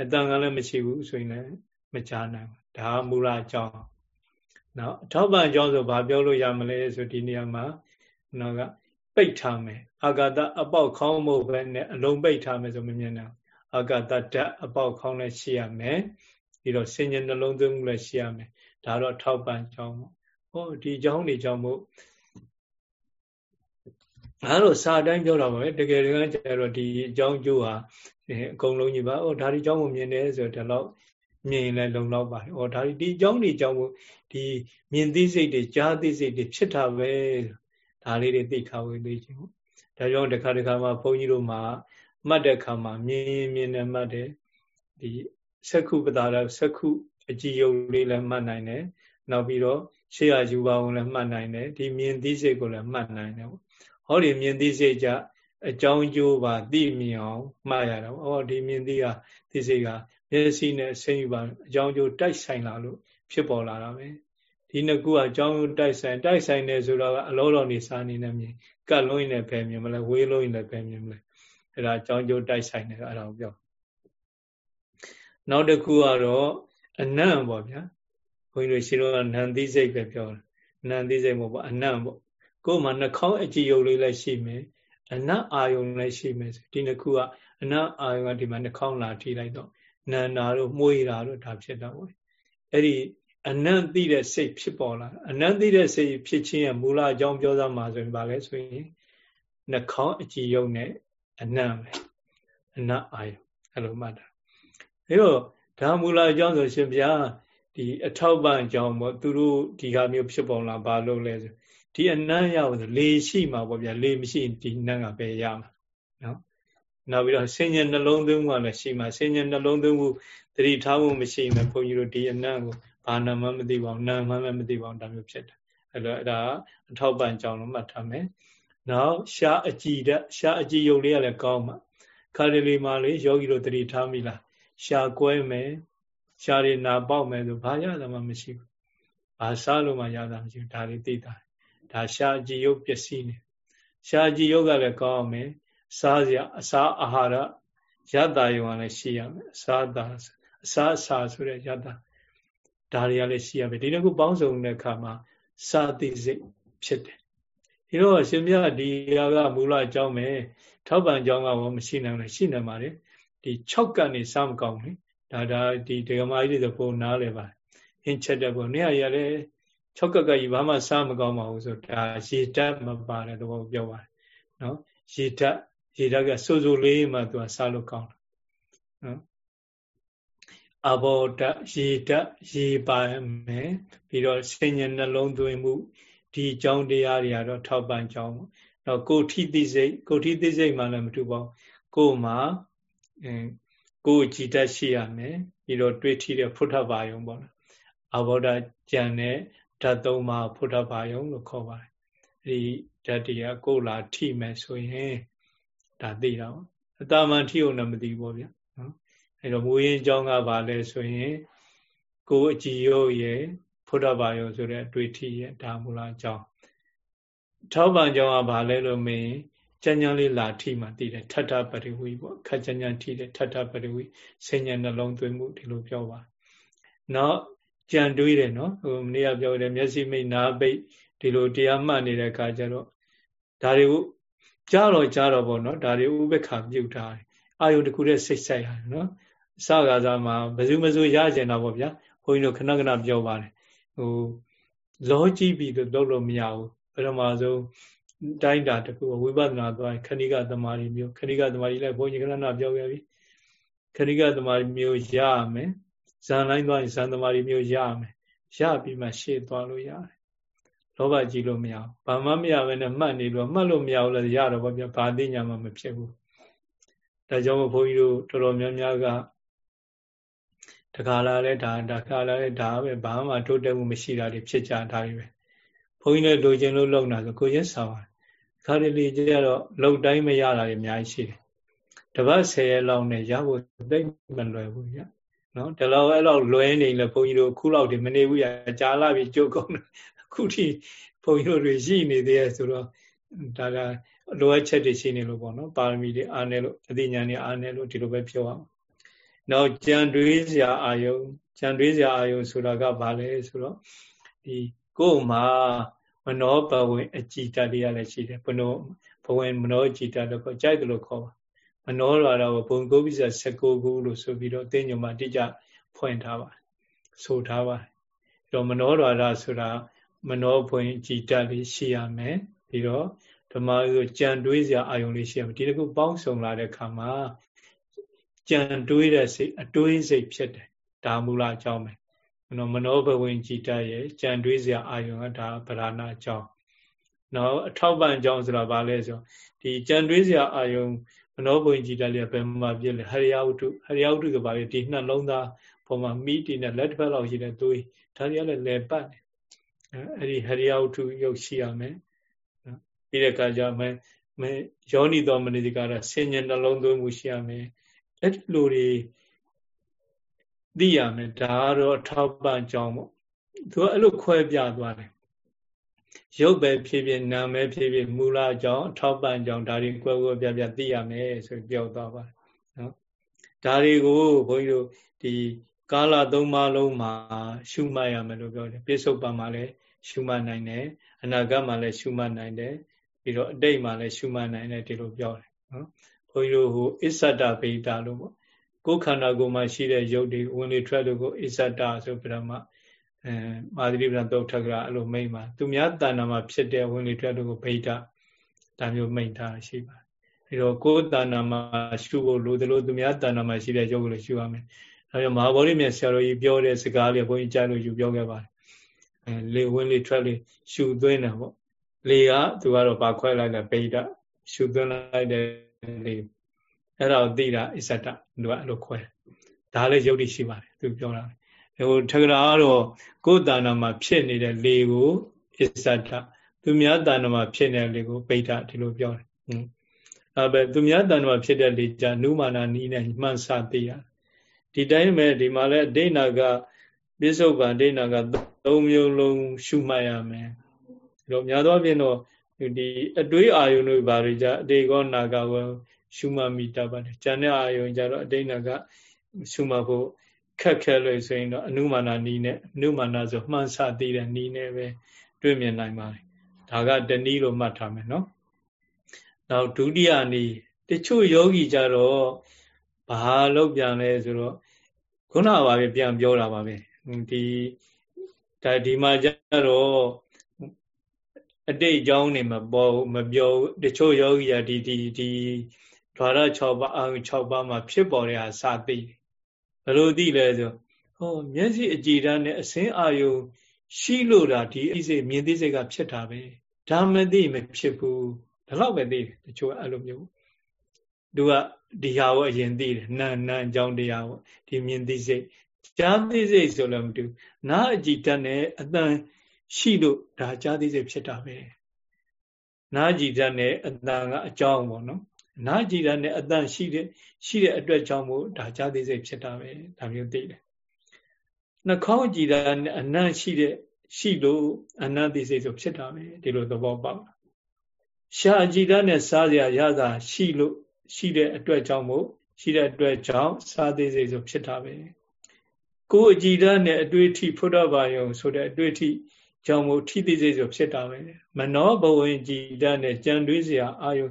အတန်ကလည်းမရှိဘူးဆိုရင်လည်းမကြားနိုင်ဘူးဒါမူလအကြောင်းနော်အထောက်ပံ့အကြောင်းဆိုဘာပြောလို့ရမလဲဆိုဒီနေရာမှာ နော်ကပိတ်ထားမယ်အာဂတအပေါက်ခေါင်းမဟုတ်ပဲနဲ့အလုံးပိတ်ထားမယ်ဆိုမမြင်နိုင်အာဂတဓာတ်အပေါက်ခေါင်းလည်းရှိရမယ်ပြီးတော့စဉ္ညာနှလုံးသွင်းမှုလည်းရှိရမယ်ဒါတော့ထောက်ပံ့ကြောင်းပေါ့ဟောဒီကြောင်းနေကြောင်းမို့အဲလိုစာတိုင်းပြောတာပါပဲတကယ်တကယ်ကျတော့ဒီအကြောင်းကျိုးဟာအကုန်လုံးကြီးပါဩဒါဒီအကြောင်းကိုမြင်တယ်ဆိုတော့ဒီလောက်မြင်လဲလုံလောက်ပါတယ်ဩဒါဒီဒီအကြောင်းဒီအကြောင်းကိုဒီမြင်သိစိတ်တွေကြားသိစိတ်တွေဖြစ်တာပဲ ဒါလေးတွေသိထားဝေသိခြင်းပေါ့ဒါကြောင့်တစ်ခါတစ်ခါမှဘုန်းကြီးတို့မှာမှတ်တဲ့အခါမှာမြင်မြင်နဲ့မှတ်တယ်ဒီစက္ခုပဒါရစက္ခုအကြည်ယုံလေးလည်းမှတ်နိုင်တယ်နောက်ပြီးတော့ရှေ့ရယူပါအောင်လည်းမှတ်နိုင်တယ်ဒီမြင်သိစိတ်ကိုလည်းမှတ်နိုင်တယ်ပေါ့ဟောဒီမြင်သိစိတ်ကြအကြောင်းကျိုးပါသိမြင်အောင်မှတ်ရတာပေါ့ဟောဒီမြင်သိကသိစိတ်ကမျက်စိနဲ့ဆင်းယူပါအကြောင်းကျိုးတိုက်ဆိုင်လာလို့ဖြစ်ပေါ်လာတာပဲ ဒီနှစ်ခုကအကြောင်းတိုက်ဆိုင်တိုက်ဆိုင်နေဆိုတော့အလောတော်နေစာနေနဲ့မြင်ကတ်လုံးရင်လည်းပဲမြင်မလဲဝေးလုံးရင်လည်းပဲမြင်မလဲအဲ့ဒါအကြောင်းကျိုးတိုက်ဆိုင်နေအဲ့ဒါကိုပြောနောက်တစ်ခုကတော့အနံ့ပေါ့ဗျာဘုန်းကြီးတို့ရှိတော့နန္တိစိတ်ပဲပြောတယ်နန္တိစိတ်မဟုတ်ပါအနံ့ပေါ့ကိုယ်မှာနှာခေါင်းအကြည့်ယုတ်လေးလည်းရှိမယ်အနတ်အာယုံလည်းရှိမယ်ဒီနှစ်ခုကအနတ်အာယုံကဒီမှာနှာခေါင်းလာထိလိုက်တော့နန္နာတို့မှုေးတာတို့ဒါဖြစ်တော့ပေါ့အဲ့ဒီ အနတ်သိတဲ့စိတ်ဖြစ်ပေါ်လာအနတ်သိတဲ့စိတ်ဖြစ်ခြင်းရဲ့မူလအကြောင်းပြောသားမှာဆိုရင်ဗာလဲဆိုရင်နှာခေါင်းအကြည့်ယုံနဲ့အနတ်ပဲအနတ်အာယုံအဲ့လိုမှတ်တာအဲတော့ဒါမူလအကြောင်းဆိုရှင်ဗျာဒီအထောက်ပံ့အကြောင်းပေါ့သူတို့ဒီဟာမျိုးဖြစ်ပေါ်လာဘာလို့လဲဆိုဒီအနံ့ရအောင်လေရှိမှာပေါ့ဗျာလေမရှိဒီနံ့ကပဲရမှာနော်နောက်ပြီးတော့ဆင်ញနှလုံးသွင်းမှုကလည်းရှိမှာဆင်ញနှလုံးသွင်းမှုတတိထားမှုမရှိရင်ဘုန်းကြီးတို့ဒီအနံ့ကို ဘာနာမှမသိပါဘူးနာမှလည်းမသိပါဘူးဒါမျိုးဖြစ်တယ်အဲ့တော့အဲ့ဒါအထောက်ပံ့ကြောင်းလို့မှတ်ထားမယ်နောက်ရှားအကြည်တဲ့ရှားအကြည်ယုတ်လေးကလည်းကောင်းမှာခါရီလီမှာလေယောဂီတို့တတိထားမိလားရှားကွဲမယ်ရှားရနာပေါက်မယ်ဆိုဘာရတာမှမရှိဘူးဘာစားလို့မှရတာမရှိဘူးဒါလေးသိတာဒါရှားကြည်ယုတ်ပျက်စီးနေရှားကြည်ယုတ်ကလည်းကောင်းအောင်မယ်စားစရာအစာအာဟာရရတာယုံကလည်းရှိရမယ်အစာတာအစာအစာဆိုတဲ့ရတာ ဒါတွေကလည်းရှိရမယ်ဒီတစ်ခုပေါင်းစုံတဲ့အခါမှာစာတိစိတ်ဖြစ်တယ်ဒီတော့ရှင်မြတ်ဒီဟာကမူလအကြောင်းပဲထောက်ပံ့အကြောင်းကဘာမရှိနိုင်လဲရှိနေပါတယ်ဒီ6ကနေစမကောင်းလေဒါဒါဒီဒကမာကြီးတွေဆိုပုံနားလဲပါတယ်အင်းချက်တဲ့ပုံနေရာရလဲ6ကကကြီးဘာမှစားမကောင်းပါဘူးဆိုဒါရေဓာတ်မပါတဲ့သဘောပြောပါတယ်နော်ရေဓာတ်ရေဓာတ်ကစိုးစိုးလေးမှသူကစားလို့ကောင်းတယ်နော် အဘောဓာတ်ရေဓာတ်ရေပါမယ်ပြီးတော့ဆင်ញနှလုံးသွင်းမှုဒီအကြောင်းတရားတွေကတော့ထောက်ပံ့ကြောင်းပေါ့တော့ကိုထိသိစိတ်ကိုထိသိစိတ်မှလည်းမတူပါဘူးကိုမှအဲကိုကြည်တတ်ရှိရမယ်ပြီးတော့တွေးထီတဲ့ဖုထဘာယုံပေါ့နော်အဘောဓာကြံတဲ့ဓာတ်သုံးပါဖုထဘာယုံလို့ခေါ်ပါတယ်အဲဒီဓာတ်တရားကိုလာထိမယ်ဆိုရင်ဒါသိတာပေါ့အတာမန်ထိအောင်လည်းမသိဘူးဗျာနော် အဲတော့မူရင်းအကြောင်းကဘာလဲဆိုရင်ကိုယ်အကြည်ရုပ်ရဲ့ဖုဒ္ဓဘာယောဆိုတဲ့အတွေ့အထိရဲ့ဒါမူလအကြောင်းထောက်ပံကြောင်းကဘာလဲလို့မင်းကျဉ္ဉံလေးလာထိမှတည်တယ်ထထပရိဝိပေါ့ခက်ကျဉ္ဉံထိတယ်ထထပရိဝိစေဉ္ဉံနှလုံးသွင်းမှုဒီလိုပြောပါနောက်ကြံတွေးတယ်နော်ဟိုမနေ့ကပြောတယ်မျက်စိမိတ်နားပိတ်ဒီလိုတရားမှတ်နေတဲ့အခါကျတော့ဒါတွေကိုကြားတော့ကြားတော့ပေါ့နော်ဒါတွေဥပ္ပခါပြုတ်ထားတယ်အာယုတခုတည်းစိတ်ဆိုင်ရတယ်နော် စကားစားမှာဘယ်သူမှစိုးရကျင်တော့ဗောဗျာဘုန်းကြီးတို့ခဏခဏပြောပါတယ်ဟိုလောကြည့်ပြီးတော့လုပ်လို့မရဘူးပထမဆုံးတိုင်းတာတခုဝိပဿနာသွားခဏိကသမာဓိမျိုးခဏိကသမာဓိလည်းဘုန်းကြီးခဏခဏပြောပြပြီခဏိကသမာဓိမျိုးရမယ်ဇန်တိုင်းသွားရင်ဇန်သမာဓိမျိုးရမယ်ရပြီးမှရှေ့သွားလို့ရတယ်လောဘကြီးလို့မရဘူးဘာမှမရဘဲနဲ့မှတ်နေလို့မှတ်လို့မရဘူးလည်းရတော့ဗျာဘာသိညာမှမဖြစ်ဘူးဒါကြောင့်မို့ဘုန်းကြီးတို့တော်တော်များများက တခါလာလဲဒါတခါလာလဲဒါပဲဘာမှတိုးတက်မှုမရှိတာတွေဖြစ်ကြတာတွေပဲဘုန်းကြီးလည်းလိုချင်လို့လုံတာဆိုကိုရက်ဆောင်ပါခါရလီကျတော့လုံတိုင်းမရတာတွေအများကြီးရှိတယ်တပတ်10ရက်လောက်နဲ့ရဖို့သိမလွယ်ဘူးညနော်ဒီလောက်အဲ့လောက်လွဲနေလဲဘုန်းကြီးတို့ခုလောက်ဒီမနေဘူးရကြာလာပြီကြိုးကုန်အခုထိဘုန်းကြီးတို့တွေရှိနေသေးရဲ့ဆိုတော့ဒါကလိုအပ်ချက်တွေရှိနေလို့ပေါ့နော်ပါရမီတွေအားနေလို့အသိဉာဏ်တွေအားနေလို့ဒီလိုပဲပြောအောင် နောက်ကြံတွေးစရာအာယုံကြံတွေးစရာအာယုံဆိုတာကဘာလဲဆိုတော့ဒီကိုယ်မှာမနောဘဝင်အကြည်တတရားလည်းရှိတယ်ဘနောဘဝင်မနောအကြည်တလို့ခေါ်ကြိုက်တယ်လို့ခေါ်ပါမနောလာတော့ဘုံကိုပိစ16ခုလို့ဆိုပြီးတော့အသိဉာဏ်မှာတိကျဖွင့်ထားပါဆိုထားပါအဲ့တော့မနောရာရဆိုတာမနောဘဝင်ကြည်တလေးရှိရမယ်ပြီးတော့ဓမ္မဆိုကြံတွေးစရာအာယုံလေးရှိရမယ်ဒီတစ်ခုပေါင်းစုံလာတဲ့အခါမှာ ကြံတွေးတဲ့စိတ်အတွေးစိတ်ဖြစ်တယ်ဒါမူလအကြောင်းပဲနော်မနောဘဝင်ကြည်တရဲ့ကြံတွေးစရာအာယုံကဒါဗราဏအကြောင်းနော်အထောက်ပံ့အကြောင်းဆိုတာဘာလဲဆိုဒီကြံတွေးစရာအာယုံမနောဘဝင်ကြည်တလေးဘယ်မှာပြည့်လဲဟရိယဝတ္ထုဟရိယဝတ္ထုကဘာလဲဒီနှလုံးသားပေါ်မှာမိတီနဲ့လက်တစ်ဖက်လောက်ရှိတဲ့သွေးဒါတွေကလည်းလဲပတ်တယ်အဲ့ဒီဟရိယဝတ္ထုရုပ်ရှိရမယ်ပြီးတဲ့အခါကျမှမယောနီတော်မနိတိကတော့ဆင်ញံနှလုံးသွင်းမှုရှိရမယ် အဲ့ဒီလိုတွေသိရမယ်ဒါကတော့ထောက်ပံ့ကြောင်းပေါ့သူကအဲ့လိုခွဲပြသွားတယ်ရုပ်ပဲဖြစ်ဖြစ်နာမ်ပဲဖြစ်ဖြစ်မူလကြောင့်ထောက်ပံ့ကြောင်းဒါတွေကွဲကွဲပြားပြားသိရမယ်ဆိုပြောသွားပါတယ်နော်ဒါတွေကိုဘုန်းကြီးတို့ဒီကာလသုံးပါးလုံးမှာရှုမှတ်ရမယ်လို့ပြောတယ်ပြစ္ဆုတ်ပံမှာလည်းရှုမှတ်နိုင်တယ်အနာဂတ်မှာလည်းရှုမှတ်နိုင်တယ်ပြီးတော့အတိတ်မှာလည်းရှုမှတ်နိုင်တယ်ဒီလိုပြောတယ်နော် ဘုန်းကြီးတို့ဟိုအစ္ဆဒဗေဒလို့ပေါ့ကိုယ်ခန္ဓာကိုယ်မှာရှိတဲ့ရုပ်တွေဝင်လေထွက်လို့ကိုအစ္ဆဒဆိုပြတော့မှအဲမာသရိပ္ပံတုတ်ထကရာအဲ့လိုမိတ်မှာသူများတဏ္ဍာမှာဖြစ်တဲ့ဝင်လေထွက်လို့ကိုဗေဒဒါမျိုးမိတ်ထားရှိပါတယ်အဲတော့ကိုယ်တဏ္ဍာမှာရှုဖို့လိုသလိုသူများတဏ္ဍာမှာရှိတဲ့ရုပ်ကိုလည်းရှုရမယ်အဲတော့မဟာဗောဓိမြတ်ဆရာတော်ကြီးပြောတဲ့စကားလေးဘုန်းကြီးကြားလို့ယူပြောခဲ့ပါတယ်အဲလေဝင်လေထွက်လေရှုသွင်းတယ်ပေါ့လေကသူကတော့ဗာခွဲလိုက်တဲ့ဗေဒရှုသွင်းလိုက်တဲ့ လေအဲ့ဒါကိုသိတာအစ္ဆတသူကအဲ့လိုခွဲဒါလည်းယုတ်တိရှိပါတယ်သူပြောတာဟိုထကရာကတော့ကိုယ်တဏ္ဍာမှာဖြစ်နေတဲ့လေကိုအစ္ဆတသူများတဏ္ဍာမှာဖြစ်နေတဲ့လေကိုပိဋကဒီလိုပြောတယ်ဟွန်းအဲ့ပဲသူများတဏ္ဍာမှာဖြစ်တဲ့လေကြနုမာနာနီးနဲ့မှန်စသိရဒီတိုင်းပဲဒီမှာလဲအဒိနာကပြစ္ဆုတ်ပံအဒိနာကသုံးမျိုးလုံးရှုမှတ်ရမယ်ဒီလိုများသောအားဖြင့်တော့ ဒီအတွေးအာယုန်တွေဘာတွေကြအတေကောနာကဝရှုမှတ်မိတတ်ပါတယ်။ဉာဏ်နဲ့အာယုံကြတော့အတိဏကရှုမှတ်ဖို့ခက်ခဲလို့ဆိုရင်တော့အနုမာနာနီးနဲ့အနုမာနာဆိုမှန်းဆသိတဲ့နီးနဲ့ပဲတွေ့မြင်နိုင်ပါတယ်။ဒါကတနည်းလို့မှတ်ထားမယ်နော်။နောက်ဒုတိယနီးတချို့ယောဂီကြတော့ဘာလို့ပြန်လဲဆိုတော့ခုနပါပဲပြန်ပြောတာပါပဲ။ဒီဒါဒီမှာကြတော့ အတိတ်အကြောင်းနေမပေါ်မပြောတချို့ယောဂီကဒီဒီဒီဓာရ6ပါးအာယု6ပါးမှာဖြစ်ပေါ်တဲ့ဟာစသိတယ်ဘယ်လိုသိလဲဆိုဟောမျက်စိအကြည်ဓာတ်နဲ့အစင်းအာယုရှိလို့တာဒီအစိမြင်သိစိတ်ကဖြစ်တာပဲဒါမသိမဖြစ်ဘူးဒါတော့ပဲသိတယ်တချို့အဲ့လိုမျိုးသူကဒီဟာကိုအရင်သိတယ်နာနာအကြောင်းတရားကိုဒီမြင်သိစိတ်ကြားသိစိတ်ဆိုလည်းမတူနာအကြည်ဓာတ်နဲ့အတန် ရှိလို့ဒါကြားသိစိတ်ဖြစ်တာပဲနာကြည်ဓာတ်နဲ့အတန်ကအကြောင်းပေါ့နော်နာကြည်တာနဲ့အတန်ရှိတဲ့ရှိတဲ့အတွက်ကြောင့်မို့ဒါကြာသေးစိတ်ဖြစ်တာပဲဒါမျိုးသိတယ်နှာခေါင်းကြည်တာနဲ့အနံ့ရှိတဲ့ရှိလို့အနံ့သိစိတ်ဆိုဖြစ်တာပဲဒီလိုသဘောပေါက်ရှာကြည်တာနဲ့စားစရာရတာရှိလို့ရှိတဲ့အတွက်ကြောင့်မို့ရှိတဲ့အတွက်ကြောင့်စားသေးစိတ်ဆိုဖြစ်တာပဲကိုယ်အကြည်တာနဲ့အတွေ့အထိဖုဒ္ဓဘာယုံဆိုတဲ့အတွေ့အထိ ကြောင့်မို့ထိသိစိတ်ဆိုဖြစ်တာပဲမနောဘဝင်ကြည်တတ်နဲ့ကြံတွေးစရာအာယု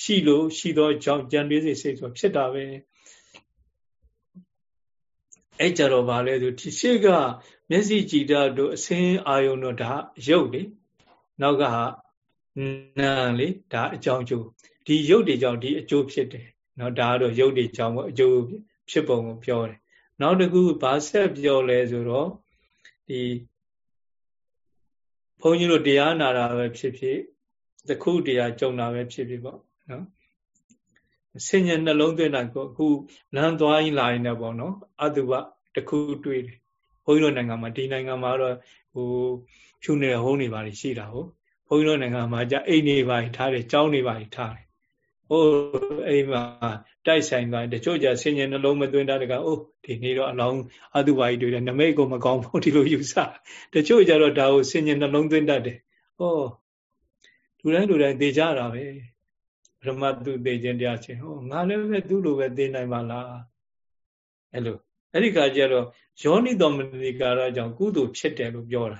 ရှိလို့ရှိသောကြောင့်ကြံတွေးစိတ်စိတ်ဆိုဖြစ်တာပဲအဲ့ကြတော့ဗာလဲဆိုရှေ့ကမျက်စိကြည်တတ်တို့အစင်းအာယုတို့ဒါရုပ်လေနောက်ကဟာနာလေဒါအကြောင်းကျိုးဒီရုပ်တွေကြောင့်ဒီအကျိုးဖြစ်တယ်เนาะဒါကတော့ရုပ်တွေကြောင့်အကျိုးဖြစ်ပုံကိုပြောတယ်နောက်တစ်ခုဘာဆက်ပြောလဲဆိုတော့ဒီ ဘုန်းကြီးတို့တရားနာတာပဲဖြစ်ဖြစ်တခုတရားကြုံတာပဲဖြစ်ဖြစ်ပေါ့နော်ဆင်ញနှလုံးသွင်းတာကိုအခုလမ်းသွားရင်လာရင်လည်းပေါ့နော်အတုပတခုတွေ့တယ်ဘုန်းကြီးတို့နိုင်ငံမှာဒီနိုင်ငံမှာတော့ဟိုဖြူနေဟုံးနေပါလိရှိတာဟုတ်ဘုန်းကြီးတို့နိုင်ငံမှာじゃအိတ်နေပါထားတယ်ကြောင်းနေပါထားတယ် ဟိုအိမ်မှာတိုက်ဆိုင်သွားတချို့ကြဆင်ញနှလုံးမသွင်းတာတကအိုးဒီနေ့တော့အလောင်းအတုပါကြီးတွေ့တယ်နမိတ်ကိုမကောင်းဘူးဒီလိုယူဆတချို့ကြတော့ဒါကိုဆင်ញနှလုံးသွင်းတတ်တယ်ဟောလူတိုင်းလူတိုင်းသိကြတာပဲပရမတ်သူသိခြင်းတရားချင်းဟောငါလည်းပဲသူ့လိုပဲသိနိုင်ပါလားအဲ့လိုအဲ့ဒီခါကျတော့ယောနိတော်မနိကာရကြောင့်ကုသိုလ်ဖြစ်တယ်လို့ပြောတာ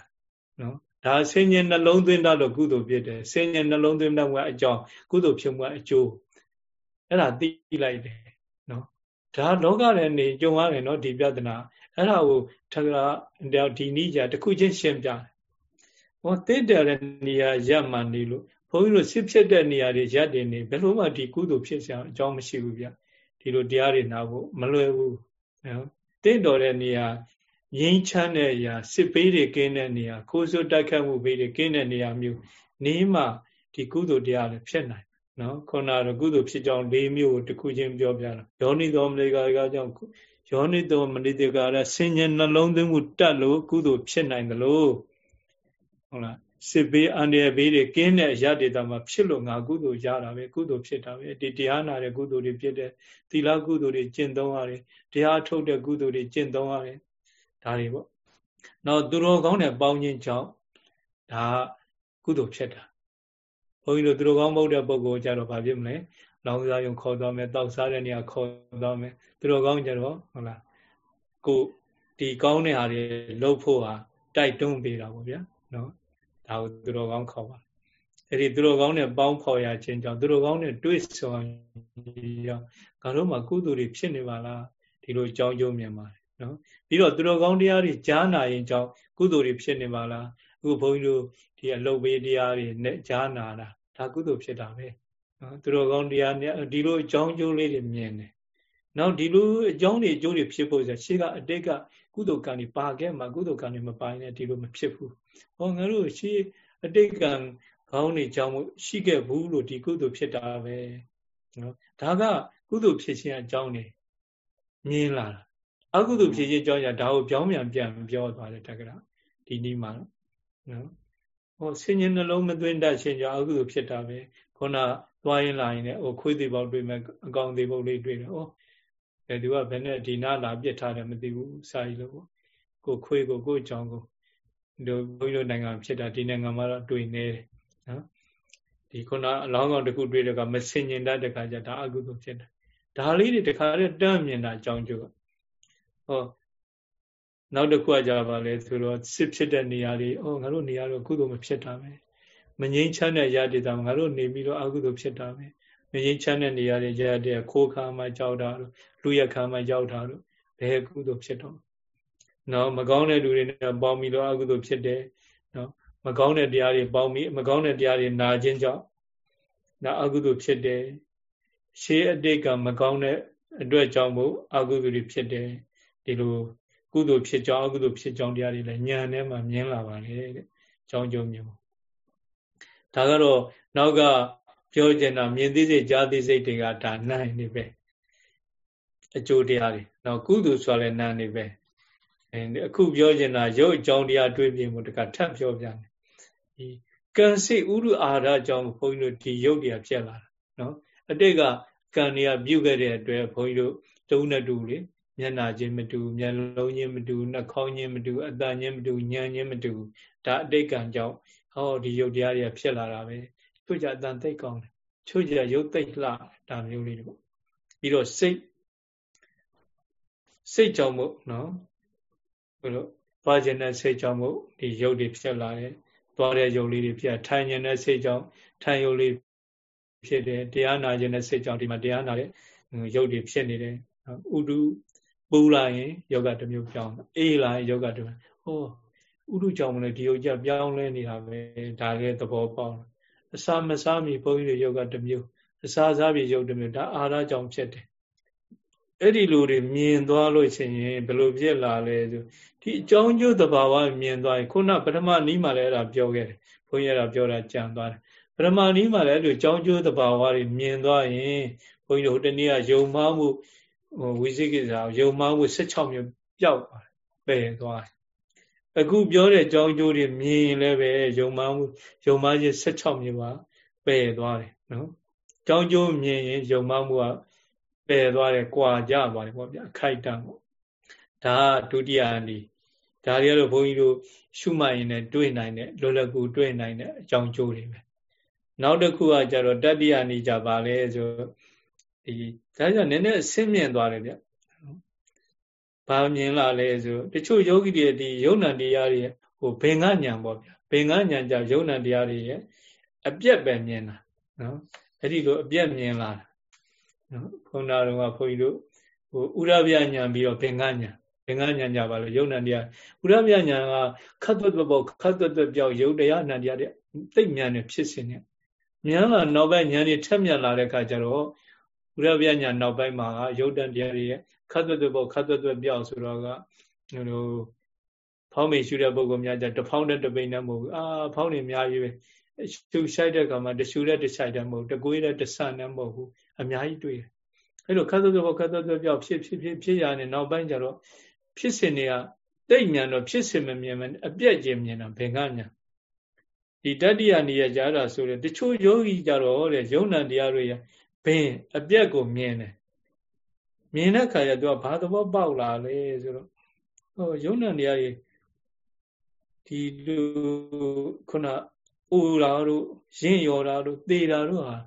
နော် ဒါဆင်ញင်နှလုံးသွင်းတတ်လို့ကုသိုလ်ဖြစ်တယ်ဆင်ញင်နှလုံးသွင်းတတ်မှုအကြောင်းကုသိုလ်ဖြစ်မှုအကျိုးအဲ့ဒါသိလိုက်တယ်နော်ဒါလောကထဲနေကြုံရတယ်နော်ဒီပြဿနာအဲ့ဒါကိုထကရာဒီနိကြတခုချင်းရှင်းပြတယ်ဟောတိတယ်တဲ့နေရာရပ်မှနေလို့ဘုန်းကြီးတို့စစ်ဖြစ်တဲ့နေရာတွေရပ်တင်နေဘယ်လိုမှဒီကုသိုလ်ဖြစ်စရာအကြောင်းမရှိဘူးဗျဒီလိုတရားတွေနာဖို့မလွယ်ဘူးနော်တင့်တော်တဲ့နေရာ ငြိမ်းချမ်းတဲ့နေရာစစ်ပေးတွေကင်းတဲ့နေရာခိုးဆိုးတိုက်ခတ်မှုပေးတွေကင်းတဲ့နေရာမျိုးနေမှဒီကုသိုလ်တရားလည်းဖြစ်နိုင်နော်ခုနကတော့ကုသိုလ်ဖြစ်ကြောင်း၄မျိုးကိုတစ်ခုချင်းပြောပြတာယောနိသောမလေကာကကြောင့်ယောနိသောမလေတကာရဆင်ញံနှလုံးသွင်းမှုတတ်လို့ကုသိုလ်ဖြစ်နိုင်တယ်လို့ဟုတ်လားစစ်ဘေးအန္တရာယ်ဘေးတွေကင်းတဲ့အရာဒေတာမှာဖြစ်လို့ငါကုသိုလ်ရတာပဲကုသိုလ်ဖြစ်တာပဲဒီတရားနာတဲ့ကုသိုလ်တွေဖြစ်တဲ့သီလကုသိုလ်တွေကျင့်သုံးရတယ်တရားထုတ်တဲ့ကုသိုလ်တွေကျင့်သုံးရတယ် ဒါတွေပေါ့နောက်သူတော်ကောင်းတဲ့ပေါင်းခြင်းကြောင့်ဒါကုသိုလ်ဖြစ်တာဘုန်းကြီးတို့သူတော်ကောင်းမဟုတ်တဲ့ပုဂ္ဂိုလ်ကြတော့ဘာဖြစ်မလဲလောင်စားယုံခေါ်သွားမယ်တောက်စားတဲ့နေရာခေါ်သွားမယ်သူတော်ကောင်းကြတော့ဟုတ်လားကိုဒီကောင်းတဲ့ဟာတွေလှုပ်ဖို့ဟာတိုက်တွန်းပေးတာပေါ့ဗျာနော်ဒါကိုသူတော်ကောင်းခေါ်ပါအဲ့ဒီသူတော်ကောင်းနဲ့ပေါင်းဖော်ရခြင်းကြောင့်သူတော်ကောင်းနဲ့တွေ့ဆုံရောငါတို့မှာကုသိုလ်တွေဖြစ်နေပါလားဒီလိုအကြောင်းကျိုးမြင်ပါတယ် နော်ပြီးတော့သူတော်ကောင်းတရားတွေကြားနာရင်ကြောင့်ကုသိုလ်တွေဖြစ်နေပါလားအခုဘုန်းကြီးတို့ဒီအလုပ်ပေးတရားတွေနဲ့ကြားနာတာဒါကုသိုလ်ဖြစ်တာပဲနော်သူတော်ကောင်းတရားနဲ့ဒီလိုအကြောင်းကျိုးလေးတွေမြင်တယ်နောက်ဒီလိုအကြောင်းတွေအကျိုးတွေဖြစ်ဖို့ဆိုရှေ့ကအတိတ်ကကုသိုလ်ကံတွေပါခဲ့မှာကုသိုလ်ကံတွေမပါရင်ဒီလိုမဖြစ်ဘူးဟောငါတို့ရှေ့အတိတ်ကံခေါင်းတွေကြောင့်ရှိခဲ့ဘူးလို့ဒီကုသိုလ်ဖြစ်တာပဲနော်ဒါကကုသိုလ်ဖြစ်ခြင်းအကြောင်းနေမြင်လာတာ အကုသိုလ်ဖြစ်ခြင်းအကြောင်းညာဒါကိုပြောင်းပြန်ပြန်ပြောသွားတယ်တက္ကရာဒီနေ့မှာနော်ဟောဆင်ញင်နှလုံးမသွင်းတတ်ခြင်းကြောင့်အကုသိုလ်ဖြစ်တာပဲခုနသွားရင်လာရင်လည်းဟိုခွေးသေးပေါက်တွေ့မဲ့အကောင်သေးပေါက်လေးတွေ့တယ်ဟောအဲသူကဘယ်နဲ့ဒီနာလာပြစ်ထားတယ်မသိဘူးစာရီလို့ပေါ့ကိုခွေးကိုကိုကြောင်ကိုတို့ဘုန်းကြီးတို့နိုင်ငံဖြစ်တာဒီနိုင်ငံမှာတော့တွေ့နေတယ်နော်ဒီခုနအလောင်းကောင်တစ်ခုတွေ့တဲ့ကမစင်ញင်တတ်တဲ့ခါကျဒါအကုသိုလ်ဖြစ်တယ်ဒါလေးတွေတခါတည်းတမ်းမြင်တာအကြောင်းကျိုး ဟောနောက်တစ်ခုကကြပါလေဆိုတော့စစ်ဖြစ်တဲ့နေရာတွေအော်ငါတို့နေရာတော့ကုသိုလ်မဖြစ်တာပဲမငြိမ်းချမ်းတဲ့ရဒေတာငါတို့နေပြီးတော့အကုသိုလ်ဖြစ်တာပဲမငြိမ်းချမ်းတဲ့နေရာတွေရတဲ့ခိုးခါမှကြောက်တာတို့လူရခါမှကြောက်တာတို့ဘယ်ကုသိုလ်ဖြစ်တော့နော်မကောင်းတဲ့လူတွေနဲ့ပေါင်းပြီးတော့အကုသိုလ်ဖြစ်တယ်နော်မကောင်းတဲ့တရားတွေပေါင်းပြီးမကောင်းတဲ့တရားတွေနာခြင်းကြောင့်နာအကုသိုလ်ဖြစ်တယ်ရှေးအတိတ်ကမကောင်းတဲ့အတွက်ကြောင့်မို့အကုသိုလ်တွေဖြစ်တယ် ဒီလိုကုသိုလ်ဖြစ်ကြောင်းအကုသိုလ်ဖြစ်ကြောင်းတရားတွေလည်းညာထဲမှာမြင်လာပါလေတဲ့ကြောင်းကြုံမြင်ဒါကတော့နောက်ကပြောကျင်တာမြင်သိစိတ်ကြားသိစိတ်တွေကဒါနိုင်နေပဲအကျိုးတရားတွေနော်ကုသိုလ်ဆိုလည်းနာနေပဲအခုပြောကျင်တာရုပ်အကြောင်းတရားတွေးပြမှုတကထပ်ပြောပြတယ်ဒီကံစိဥရုအာဟာရအကြောင်းဘုန်းကြီးတို့ဒီရုပ်တရားဖြစ်လာတာနော်အတိတ်ကကံတွေကပြုတ်ခဲ့တဲ့အတွက်ဘုန်းကြီးတို့တုံးနဲ့တူလေ မျက်နာချင်းမတူမျက်လုံးချင်းမတူနှာခေါင်းချင်းမတူအတန်ချင်းမတူညံချင်းမတူဒါအတိတ်ကံကြောင့်ဟောဒီရုပ်တရားတွေကဖြစ်လာတာပဲချို့ကြအတန်သိကောင်းတယ်ချို့ကြရုပ်သိလှဒါမျိုးလေးတွေပေါ့ပြီးတော့စိတ်စိတ်ကြောင့်မို့နော်ဘယ်လိုသွားခြင်းတဲ့စိတ်ကြောင့်မို့ဒီရုပ်တွေဖြစ်လာတယ်သွားတဲ့ရုပ်လေးတွေဖြစ်ထိုင်ခြင်းတဲ့စိတ်ကြောင့်ထိုင်ရုပ်လေးဖြစ်တယ်တရားနာခြင်းတဲ့စိတ်ကြောင့်ဒီမှာတရားနာတဲ့ရုပ်တွေဖြစ်နေတယ်ဥဒု ပူလာရင်ယောဂတစ်မျိုးပြောင်းအေးလာရင်ယောဂတစ်မျိုးဟောဥဒုကြောင့်မလဲဒီယုတ်ကြပြောင်းလဲနေတာပဲဒါလည်းသဘောပေါက်အစာမစားမီဘုန်းကြီးတွေယောဂတစ်မျိုးအစာစားပြီးယုတ်တစ်မျိုးဒါအာရကြောင့်ဖြစ်တယ်အဲ့ဒီလိုတွေမြင်သွားလို့ရှိရင်ဘယ်လိုဖြစ်လာလဲဆိုဒီအကြောင်းကျိုးသဘာဝမြင်သွားရင်ခုနပထမနီးမှလည်းအဲ့ဒါပြောခဲ့တယ်ဘုန်းကြီးကပြောတာကြံသွားတယ်ပထမနီးမှလည်းအဲ့လိုအကြောင်းကျိုးသဘာဝတွေမြင်သွားရင်ဘုန်းကြီးတို့ဟိုတနေ့ကယုံမှားမှု ဟိုဝိသိကိစ္စယုံမှားမှု16မျိုးပျောက်သွားတယ်ပယ်သွားတယ်အခုပြောတဲ့အကြောင်းကျိုးတွေမြင်ရင်လည်းပဲယုံမှားမှုယုံမှားခြင်း16မျိုးပါပယ်သွားတယ်နော်အကြောင်းကျိုးမြင်ရင်ယုံမှားမှုကပယ်သွားတယ်၊ကွာကြသွားတယ်ပေါ့ဗျာအခိုက်တန့်ပေါ့ဒါကဒုတိယအနည်းဒါတွေကတော့ဘုန်းကြီးတို့ရှုမှတ်ရင်လည်းတွေ့နိုင်တဲ့လွယ်လွယ်ကူတွေ့နိုင်တဲ့အကြောင်းကျိုးတွေပဲနောက်တစ်ခုကကြတော့တတိယအနည်းကြပါလဲဆို ဒီဒါကြောင့်နည်းနည်းအဆင့်မြင့်သွားတယ်ဗျဘာမြင်လာလဲဆိုတချို့ယောဂီတွေဒီယုံနံတရားတွေဟိုဘင်္ဂညာပေါ့ဗျာဘင်္ဂညာကြောင့်ယုံနံတရားတွေရဲ့အပြက်ပဲမြင်တာနော်အဲ့ဒီလိုအပြက်မြင်လာတာနော်ဘုန်းတော်ကဘုန်းကြီးတို့ဟိုဥရဗျညာပြီးတော့ဘင်္ဂညာဘင်္ဂညာကြပါလို့ယုံနံတရားဥရဗျညာကခတ်သွက်ပေါ့ခတ်သွက်ပြောက်ယုတ်တရားနံတရားတွေတိတ်မြန်နေဖြစ်စဉ်နဲ့မြန်လာနောက်ပိုင်းဉာဏ်တွေထက်မြက်လာတဲ့အခါကျတော့ ဥရဗျညာနောက်ပိုင်းမှာယုတ်တန်တရားတွေခတ်သွက်သွက်ပေါ့ခတ်သွက်သွက်ပြောက်ဆိုတော့ကဟိုဖောင်းမေရှုတဲ့ပုဂ္ဂိုလ်များကြတဖောင်းတဲ့တပိန်နဲ့မဟုတ်ဘူးအာဖောင်းနေအများကြီးပဲရှုရှိုက်တဲ့ကံမှာတရှုတဲ့တရှိုက်တဲ့မဟုတ်တကွေးတဲ့တဆန်နဲ့မဟုတ်ဘူးအများကြီးတွေ့တယ်အဲ့လိုခတ်သွက်သွက်ပေါ့ခတ်သွက်သွက်ပြောက်ဖြစ်ဖြစ်ဖြစ်ဖြစ်ရနေနောက်ပိုင်းကျတော့ဖြစ်စဉ်တွေကတိတ်မြန်တော့ဖြစ်စဉ်မမြင်မအပြက်ကျင်မြင်တာဘင်္ဂညာဒီတတ္တိယနေရကြတာဆိုရင်တချို့ယောဂီကြတော့တဲ့ယုံနာတရားတွေ ဘင်အပြက်ကိုမြင်တယ်မြင်တဲ့ခါကျသူကဘာသဘောပေါက်လာလဲဆိုတော့ဟိုယုံနာတရားတွေဒီလိုခုနအိုတာတို့ရင့်ရော်တာတို့သေတာတို့ဟာ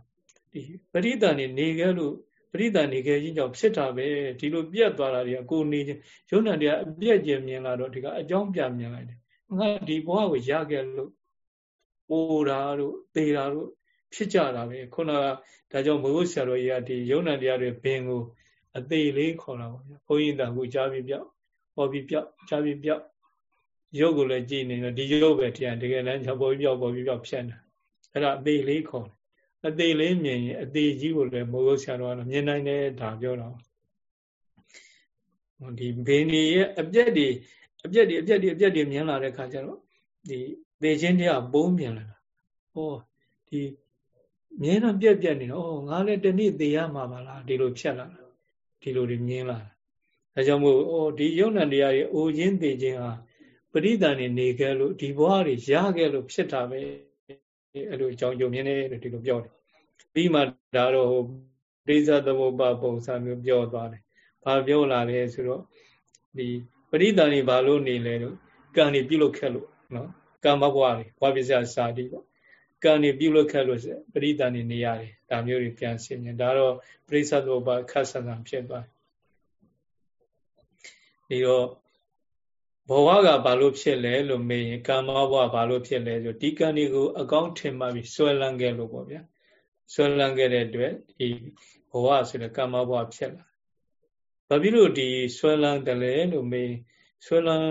ဒီပရိသန်နေနေခဲ့လို့ပရိသန်နေခဲ့ချင်းကြောင့်ဖြစ်တာပဲဒီလိုပြက်သွားတာတွေကကိုနေချင်းယုံနာတရားအပြက်ကျင်မြင်လာတော့ဒီကအကြောင်းပြမြင်လိုက်တယ်ငါဒီဘဝကိုရခဲ့လို့အိုတာတို့သေတာတို့ ဖြစ်ကြတာပဲခုနကဒါကြောင့်မိုးဆရာတော်ကြီးကဒီယုံနာတရားတွေဘင်ကို အသေးလေးခေါ်တာပေါ့ဗျာဘုန်းကြီးတန်ကိုကြားပြီးပြောက်ဟောပြီးပြောက်ကြားပြီးပြောက်ရုပ်ကိုလည်းကြည်နေတော့ဒီရုပ်ပဲတရားတကယ်လည်းချက်ပေါ်ပြီးပြောက်ပေါ်ပြီးပြောက်ဖြတ်နေအဲ့ဒါအသေးလေးခေါ်တယ်အသေးလေးမြင်ရင်အသေးကြီးကိုလည်းမိုးဆရာတော်ကမြင်နိုင်တယ်ဒါပြောတော့ဒီဘင်းကြီးရဲ့အပြက်တွေအပြက်တွေအပြက်တွေအပြက်တွေမြင်လာတဲ့ခါကျတော့ဒီသေခြင်းတရားပုံးမြင်လာတာဟောဒီ မြင်တော့ပြက်ပြက်နေတော့ဩငါလည်းတနေ့သေရမှာပါလားဒီလိုဖြတ်လာတာဒီလိုတွေမြင်လာတာဒါကြောင့်မို့ဩဒီယုံနံတရားတွေအိုခြင်းသေခြင်းဟာပရိသန်နေနေခဲ့လို့ဒီဘဝတွေရခဲ့လို့ဖြစ်တာပဲအဲ့လိုအကြောင်းကြုံမြင်တယ်လို့ဒီလိုပြောတယ်ပြီးမှဒါတော့ဟိုပရိသသမုပ္ပါပုံစံမျိုးပြောသွားတယ်ဘာပြောလာလဲဆိုတော့ဒီပရိသန်နေဘာလို့နေလဲလို့ကံနေပြုလုပ်ခဲ့လို့နော်ကံမဘဝတွေဘဝပစ္စယစာတိပေါ့ ကံနေပြုလုပ်ခဲ့လို့ပရိသန်နေနေရတယ်ဒါမျိုးတွေပြန်ဆင်ញင်ဒါတော့ပရိသတ်ဘောပါခတ်ဆန်ဆန်ဖြစ်သွားဒီတော့ဘဝကဘာလို့ဖြစ်လဲလို့မေးရင်ကာမဘဝဘာလို့ဖြစ်လဲဆိုဒီကံတွေကိုအကောင်းထင်မှပြီးဆွဲလန်းခဲ့လို့ပေါ့ဗျာဆွဲလန်းခဲ့တဲ့အတွက်ဒီဘဝဆိုတဲ့ကာမဘဝဖြစ်လာဘာဖြစ်လို့ဒီဆွဲလန်းတယ်လဲလို့မေးဆွဲလန်း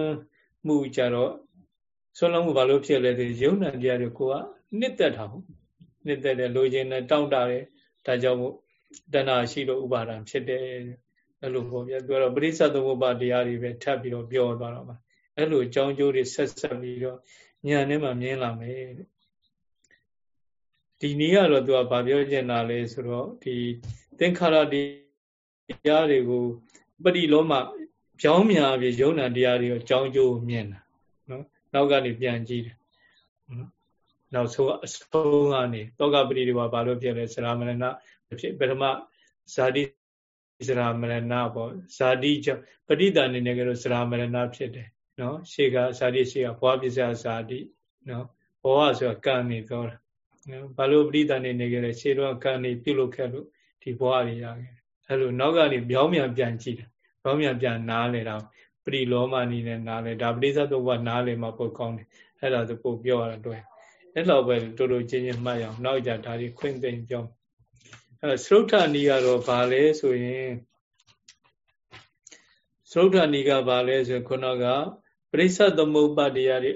မှုကြတော့ဆွဲလန်းမှုဘာလို့ဖြစ်လဲဆိုယုံနာတရားတွေကိုက နှစ်သက်တာဟုတ်နှစ်သက်တယ်လိုချင်တယ်တောင့်တတယ်ဒါကြောင့်မို့တဏှာရှိလို့ဥပါဒံဖြစ်တယ်အဲ့လိုပေါ့ဗျာပြောတော့ပရိစ္ဆသမုပ္ပါတရားတွေပဲထပ်ပြီးတော့ပြောသွားတော့ပါအဲ့လိုအကြောင်းကျိုးတွေဆက်ဆက်ပြီးတော့ညာထဲမှာမြင်လာမယ်တဲ့ဒီနည်းကတော့သူကဗာပြောချင်တာလဲဆိုတော့ဒီသင်္ခါရတရားတွေကိုပရိလောမပြောင်းမြန်ပြီးယုံနာတရားတွေကိုအကြောင်းကျိုးမြင်တာနော်နောက်ကနေပြန်ကြည့်တယ်နော် နောက်ဆုံးအဆုံးကနေတောကပရိဒီဝါဘာလို့ဖြစ်လဲစရာမရဏဖြစ်ပထမဇာတိစရာမရဏပေါ့ဇာတိကြောင့်ပဋိသန္ဓေနဲ့ကတော့စရာမရဏဖြစ်တယ်နော်ရှေကဇာတိရှေကဘဝပစ္စယဇာတိနော်ဘဝဆိုတာကံနေပြောတာနော်ဘာလို့ပဋိသန္ဓေနေကြလဲရှေတော့ကံနေပြုလုပ်ခဲ့လို့ဒီဘဝတွေရခဲ့အဲ့လိုနောက်ကနေပြောင်းပြန်ပြန်ကြည့်တယ်ပြောင်းပြန်ပြန်နားလေတော့ပရိလောမနီနဲ့နားလေဒါပဋိသတ်ဘဝနားလေမှာပို့ကောင်းတယ်အဲ့ဒါဆိုပို့ပြောရတာတွေ့ အဲ့လောက်ပဲတူတူချင်းချင်းမှတ်ရအောင်နောက်ကြဒါတွေခွင့်သိမ့်ပြောအဲ့သရုတ်ထနီကတော့ဘာလဲဆိုရင်သရုတ်ထနီကဘာလဲဆိုခုနကပရိစ္ဆသမုပ္ပါတရားတွေ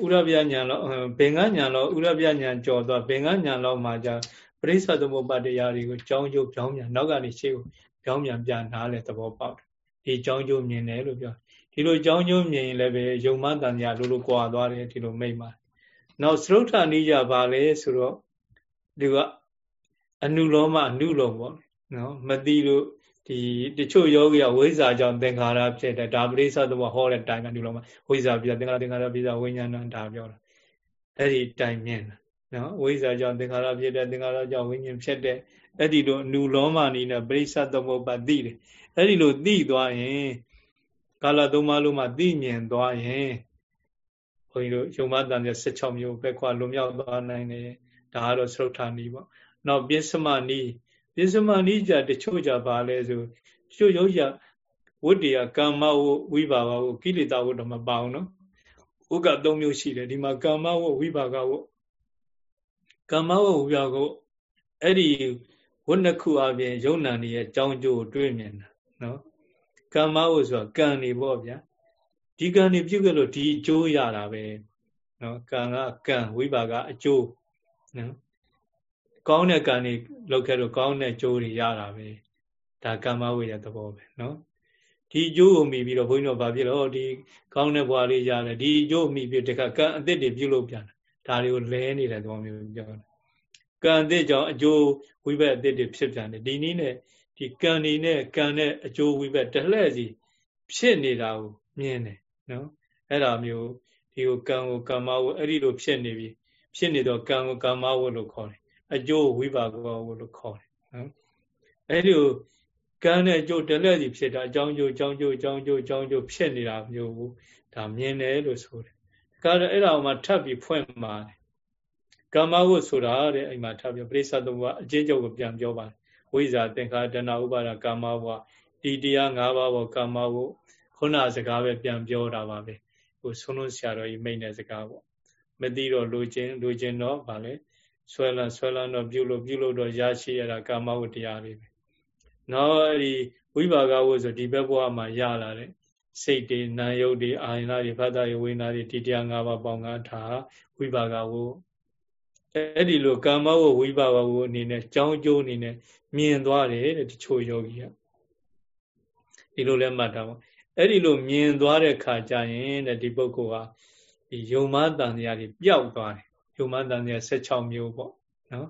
ဟိုဥရပြညာလောက်ဘင်္ဂညာလောက်ဥရပြညာကြော်သွားဘင်္ဂညာလောက်မှာじゃပရိစ္ဆသမုပ္ပါတရားတွေကိုကြောင်းကျိုးပြောင်းပြန်နောက်ကနေရှေ့ကိုပြောင်းပြန်ပြန်နားလဲသဘောပေါက်တယ်ဒီကြောင်းကျိုးမြင်တယ်လို့ပြောဒီလိုကြောင်းကျိုးမြင်ရင်လည်းပဲယုံမတန်ညာလိုလိုကွာသွားတယ်ဒီလိုမိတ်ပါ နောက်သရုတ်ထနိယဘာလဲဆိုတော့ဒီကအနုလောမအနုလောပေါ့နော်မသိလို့ဒီတချို့ယောဂီကဝိဇ္ဇာကြောင့်သင်္ခါရဖြစ်တယ်ဒါပရိစ္ဆသဘောဟောတဲ့တိုင်ကအနုလောမဝိဇ္ဇာပြသင်္ခါရသင်္ခါရပြဝိညာဏဒါပြောတာအဲ့ဒီတိုင်မြင်တာနော်ဝိဇ္ဇာကြောင့်သင်္ခါရဖြစ်တယ်သင်္ခါရကြောင့်ဝိညာဉ်ဖြစ်တယ်အဲ့ဒီလိုအနုလောမနီနဲ့ပရိစ္ဆသမုပ္ပါသိတယ်အဲ့ဒီလိုသိသွားရင်ကာလသုံးပါးလုံးမှာသိမြင်သွားရင် ဘုန်းကြီးတို့ယုံမတန်တဲ့16မျိုးပဲခွာလွန်မြောက်သွားနိုင်တယ်ဒါကတော့သရုတ်ထာနီးပေါ့နောက်ပိစမနီးပိစမနီးကြတချို့ကြပါလဲဆိုတချို့ယောဂီဝတ္တရားကာမဝဝိပါကဝကိလေသာဝတော့မပါအောင်နော်ဥက္က၃မျိုးရှိတယ်ဒီမှာကာမဝဝိပါကဝကာမဝဝိပါကဝအဲ့ဒီဝတ်နှစ်ခုအပြင်ယုံနာနေရဲ့ကြောင်းကျိုးကိုတွေးမြင်တာနော်ကာမဝဆိုတာကံနေပေါ့ဗျာ ဒီကံနေပြုတ်ခဲ့လို့ဒီအကျိုးရတာပဲနော်ကံကကံဝိပါကအကျိုးနော်ကောင်းတဲ့ကံနေလောက်ခဲ့လို့ကောင်းတဲ့ကျိုးတွေရတာပဲဒါကမ္မဝိရသဘောပဲနော်ဒီအကျိုးကိုမိပြီးတော့ဘုန်းကြီးတို့ဗာပြလို့ဒီကောင်းတဲ့ဘဝလေးရတယ်ဒီအကျိုးမိပြီးတခါကံအသစ်တွေပြုလုပ်ပြန်တာဒါတွေကိုလဲနေတဲ့သဘောမျိုးပြောတယ်ကံအသစ်ကြောင့်အကျိုးဝိဘက်အသစ်တွေဖြစ်ပြန်တယ်ဒီနည်းနဲ့ဒီကံနေနဲ့ကံနဲ့အကျိုးဝိဘက်တလှည့်စီဖြစ်နေတာကိုမြင်တယ် နော်အဲ့ဒါမျိုးဒီကိုကံကိုကမ္မဝအဲ့ဒီလိုဖြစ်နေပြီဖြစ်နေတော့ကံကိုကမ္မဝလို့ခေါ်တယ်အကျိုးဝိပါကဝလို့ခေါ်တယ်နော်အဲ့ဒီကိုကံနဲ့အကျိုးတလက်စီဖြစ်တာအကြောင်းကျိုးအကြောင်းကျိုးအကြောင်းကျိုးအကြောင်းကျိုးဖြစ်နေတာမျိုးကိုဒါမြင်တယ်လို့ဆိုတယ်။ဒါကြတော့အဲ့ဒါမှထပ်ပြီးဖွင့်ပါတယ်။ကမ္မဝတ်ဆိုတာတဲ့အဲ့မှာထပ်ပြီးပရိစ္ဆသမုပ္ပါအကျဉ်းချုပ်ကိုပြန်ပြောပါတယ်။ဝိဇာသင်္ခါတဏဥပါဒကာမဝဒီတရား၅ပါးပေါ်ကာမဝ ခုနစကားပဲပြန်ပြောတာပါပဲ။ဟိုဆုံးလို့ဆရာတော်ကြီးမိတ်တဲ့စကားပေါ့။မသိတော့လိုခြင်းလိုခြင်းတော့ဗာလဲဆွဲလန်းဆွဲလန်းတော့ပြုလို့ပြုလို့တော့ရရှိရတာကာမဝတရားလေးပဲနောက်အဲ့ဒီဝိပါကဝုဆိုဒီဘက်ဘဝမှာရလာတဲ့စိတ်တွေနာယုတ်တွေအာယနာတွေဖတ်တာရဝိနာတွေဒီတရား၅ပါးပေါင်းကားထားဝိပါကဝုအဲ့ဒီလိုကာမဝဝိပါကဝုအနေနဲ့ကြောင်းကျိုးအနေနဲ့မြင်သွားတယ်တဲ့တချို့ယောဂီကဒီလိုလဲမှတ်တာပေါ့ အဲ့ဒီလိုမြင်သွားတဲ့ခါကျရင်တဲ့ဒီပုဂ္ဂိုလ်ဟာဒီယုံမတန်တရားတွေပျောက်သွားတယ်ယုံမတန်တရား16မျိုးပေါ့နော်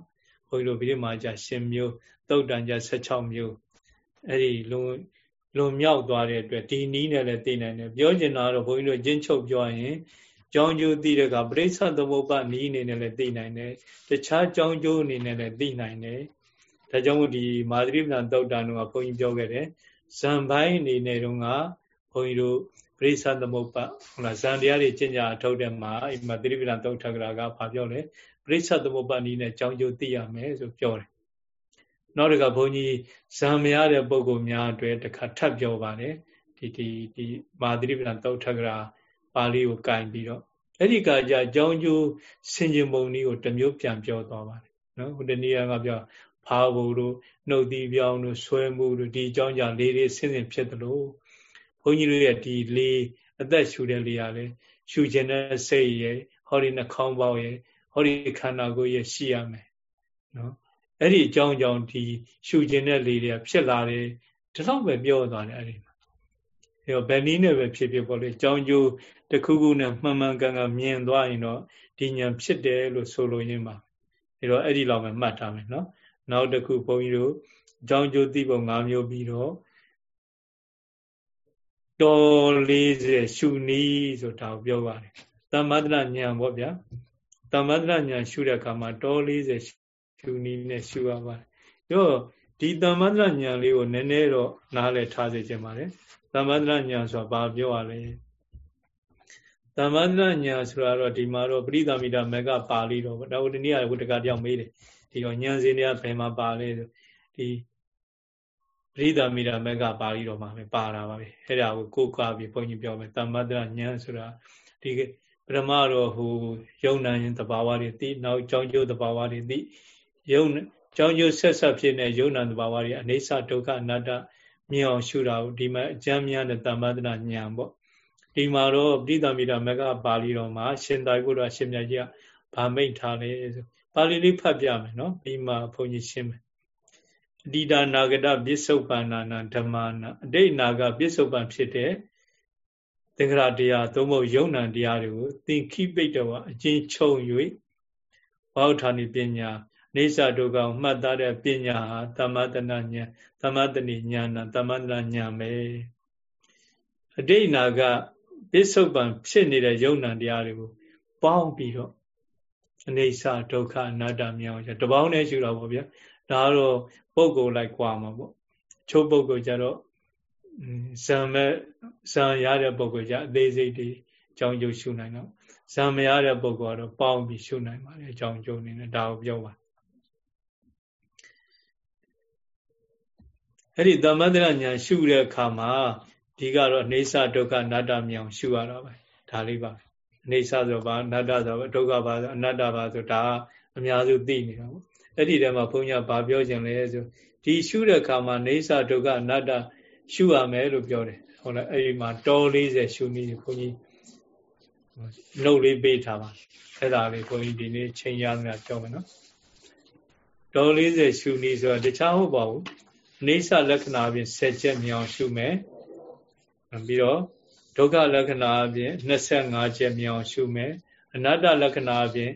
ဘုန်းကြီးတို့ဗိဓမာကျ10မျိုးတုတ်တန်ကျ16မျိုးအဲ့ဒီလွန်လွန်မြောက်သွားတဲ့အတွက်ဒီနီးနဲ့လည်းသိနိုင်တယ်ပြောချင်တာကတော့ဘုန်းကြီးတို့ကျင်းချုပ်ပြောရင်ကြောင်းကျိုးသိတဲ့ကပရိစ္ဆသမုပ္ပါနီးအနေနဲ့လည်းသိနိုင်တယ်တခြားကြောင်းကျိုးအနေနဲ့လည်းသိနိုင်တယ်ဒါကြောင့်မို့ဒီမာသရိပဏသုတ်တန်တို့ကဘုန်းကြီးပြောခဲ့တယ်ဇံပိုင်းအနေနဲ့တော့က ဘုန်းကြီးတို့ပရိစ္ဆသမုပ္ပါဟုတ်လားဇံတရားတွေကျင့်ကြအထုတ်တဲ့မှာအိမ်မှာသရိပဏသုတ်ထကရာကဘာပြောလဲပရိစ္ဆသမုပ္ပါနီးနဲ့ကြောင်းကျိုးသိရမယ်ဆိုပြောတယ်နောက်တကဘုန်းကြီးဇံမရတဲ့ပုဂ္ဂိုလ်များအတွက်တခါထပ်ပြောပါတယ်ဒီဒီဒီမာသရိပဏသုတ်ထကရာပါဠိကိုကင်ပြီးတော့အဲ့ဒီကကြအကြောင်းကျိုးဆင်ခြင်ပုံနည်းကိုတမျိုးပြန်ပြောသွားပါတယ်နော်ဟိုတနည်းကပြောဖားဖို့တို့နှုတ်သီးပြောင်းတို့ဆွဲမှုတို့ဒီအကြောင်းကြောင့်လေးလေးဆင်းဆင်းဖြစ်တယ်လို့ ဘုန်းကြီးတို့ရဲ့ဒီလေးအသက်ရှူတဲ့လေးရလဲရှူခြင်းတဲ့စိတ်ရဲ့ဟောဒီနှာခေါင်းပေါက်ရဲ့ဟောဒီခန္ဓာကိုယ်ရဲ့ရှိရမယ်နော်အဲ့ဒီအကြောင်းကြောင့်ဒီရှူခြင်းတဲ့လေတွေကဖြစ်လာတယ်ဒီလောက်ပဲပြောသွားတယ်အဲ့ဒီမှာအဲတော့ဘယ်နည်းနဲ့ပဲဖြစ်ဖြစ်ပေါ့လေအကြောင်းကျိုးတစ်ခုခုနဲ့မှန်မှန်ကန်ကန်မြင်သွားရင်တော့ဒီဉာဏ်ဖြစ်တယ်လို့ဆိုလိုရင်းပါအဲတော့အဲ့ဒီလောက်ပဲမှတ်ထားမယ်နော်နောက်တစ်ခုဘုန်းကြီးတို့အကြောင်းကျိုးသိပုံ၅မျိုးပြီးတော့ တော်40ရှုနည်းဆိုတာကိုပြောပါတယ်သမ္မတဉာဏ်ပေါ့ဗျာသမ္မတဉာဏ်ရှုတဲ့အခါမှာတော်40ရှုနည်းနဲ့ရှုရပါတယ်။ဒါဒီသမ္မန္တဉာဏ်လေးကိုနည်းနည်းတော့နားလည်ထားစေချင်ပါတယ်။သမ္မန္တဉာဏ်ဆိုတာဘာပြောရလဲ။သမ္မန္တဉာဏ်ဆိုတာတော့ဒီမှာတော့ပရိသမီတာမေကပါဠိတော့ဒါဝတ္တနိယဝတ္တကတယောက်မေးတယ်။ဒီတော့ဉာဏ်စင်းတွေကဘယ်မှာပါလဲဆိုဒီ ပရိသမီတာမေကပါဠိတော်မှာပဲပါတာပါပဲ။အဲ့ဒါကိုကိုးကားပြီးဘုန်းကြီးပြောမယ်သမ္မန္တဉာဏ်ဆိုတာဒီပရမတော့ဟိုယုံနာရင်တဘာဝတွေသိနောက်ကြောင်းကျိုးတဘာဝတွေသိယုံကြောင်းကျိုးဆက်ဆက်ဖြစ်တဲ့ယုံနာတဘာဝတွေအနေဆဒုက္ခအနတ္တမြင်အောင်ရှုတာကိုဒီမှာအကျမ်းများတဲ့တမ္ပဒနာဉာဏ်ပေါ့ဒီမှာတော့ပိဋကမိတာမကပါဠိတော်မှာရှင်သာရိပုတ္တရာရှင်မြတ်ကြီးကဗာမိတ်ထားလေဆိုပါဠိလေးဖတ်ပြမယ်နော်ပြီးမှဘုန်းကြီးရှင်းမယ် အတိဒါနာဂတပစ္စုပန္နာနာဓမ္မနာအတိတ်နာဂပစ္စုပန်ဖြစ်တဲ့သင်္ခရတရားသုံးဖို့ယုံနံတရားတွေကိုသင်ခိပိတ်တော်အကျဉ်းချုပ်၍ဘောဋ္ဌာနိပညာနေသဒုက္ခမှတ်သားတဲ့ပညာဟာသမတနာညာသမတဏိညာနာသမတနာညာပဲအတိတ်နာကပစ္စုပန်ဖြစ်နေတဲ့ယုံနာတရားတွေကိုပေါင်းပြီးတော့အနေဆဒုက္ခအနတ္တမြောင်တပေါင်းနဲ့ရှုတာပေါ့ဗျာ ဒါကတော့ပုံကိုယ်လိုက်ကွာမှာပေါ့ချိုးပုံကိုယ်ကြတော့ဇံမဲ့ဇံရတဲ့ပုံကိုယ်ကြအသေးစိတ်တွေအကြောင်းကျုပ်ရှုနိုင်တော့ဇံမရတဲ့ပုံကတော့ပေါင်းပြီးရှုနိုင်ပါတယ်အကြောင်းကျုပ်နေနဲ့ဒါကိုပြောပါအဲ့ဒီသမထဉာဏ်ရှုတဲ့အခါမှာဒီကတော့အနေဆဒုက္ခအနတ္တမြောင်ရှုရတာပဲဒါလေးပါအနေဆဆိုပါအနတ္တဆိုဒုက္ခပါဆိုအနတ္တပါဆိုဒါအများစုသိနေတာပေါ့ အဲ့ဒီတည်းမှာဘုန်းကြီးကဗာပြောခြင်းလဲဆိုဒီရှုတဲ့အခါမှာနေဆဒုက္ခအနတ္တရှုရမယ်လို့ပြောတယ်ဟုတ်လားအဲ့ဒီမှာတော40ရှုနည်းဘုန်းကြီးနှုတ်လေးပေးထားပါအဲ့ဒါလေးဘုန်းကြီးဒီနေ့ချိန်ရမှာပြောမယ်နော်တော40ရှုနည်းဆိုတာတခြားဟုတ်ပါဘူးနေဆလက္ခဏာဖြင့်10ချက်မြောင်ရှုမယ်ပြီးတော့ဒုက္ခလက္ခဏာအပြင်25ချက်မြောင်ရှုမယ်အနတ္တလက္ခဏာအပြင်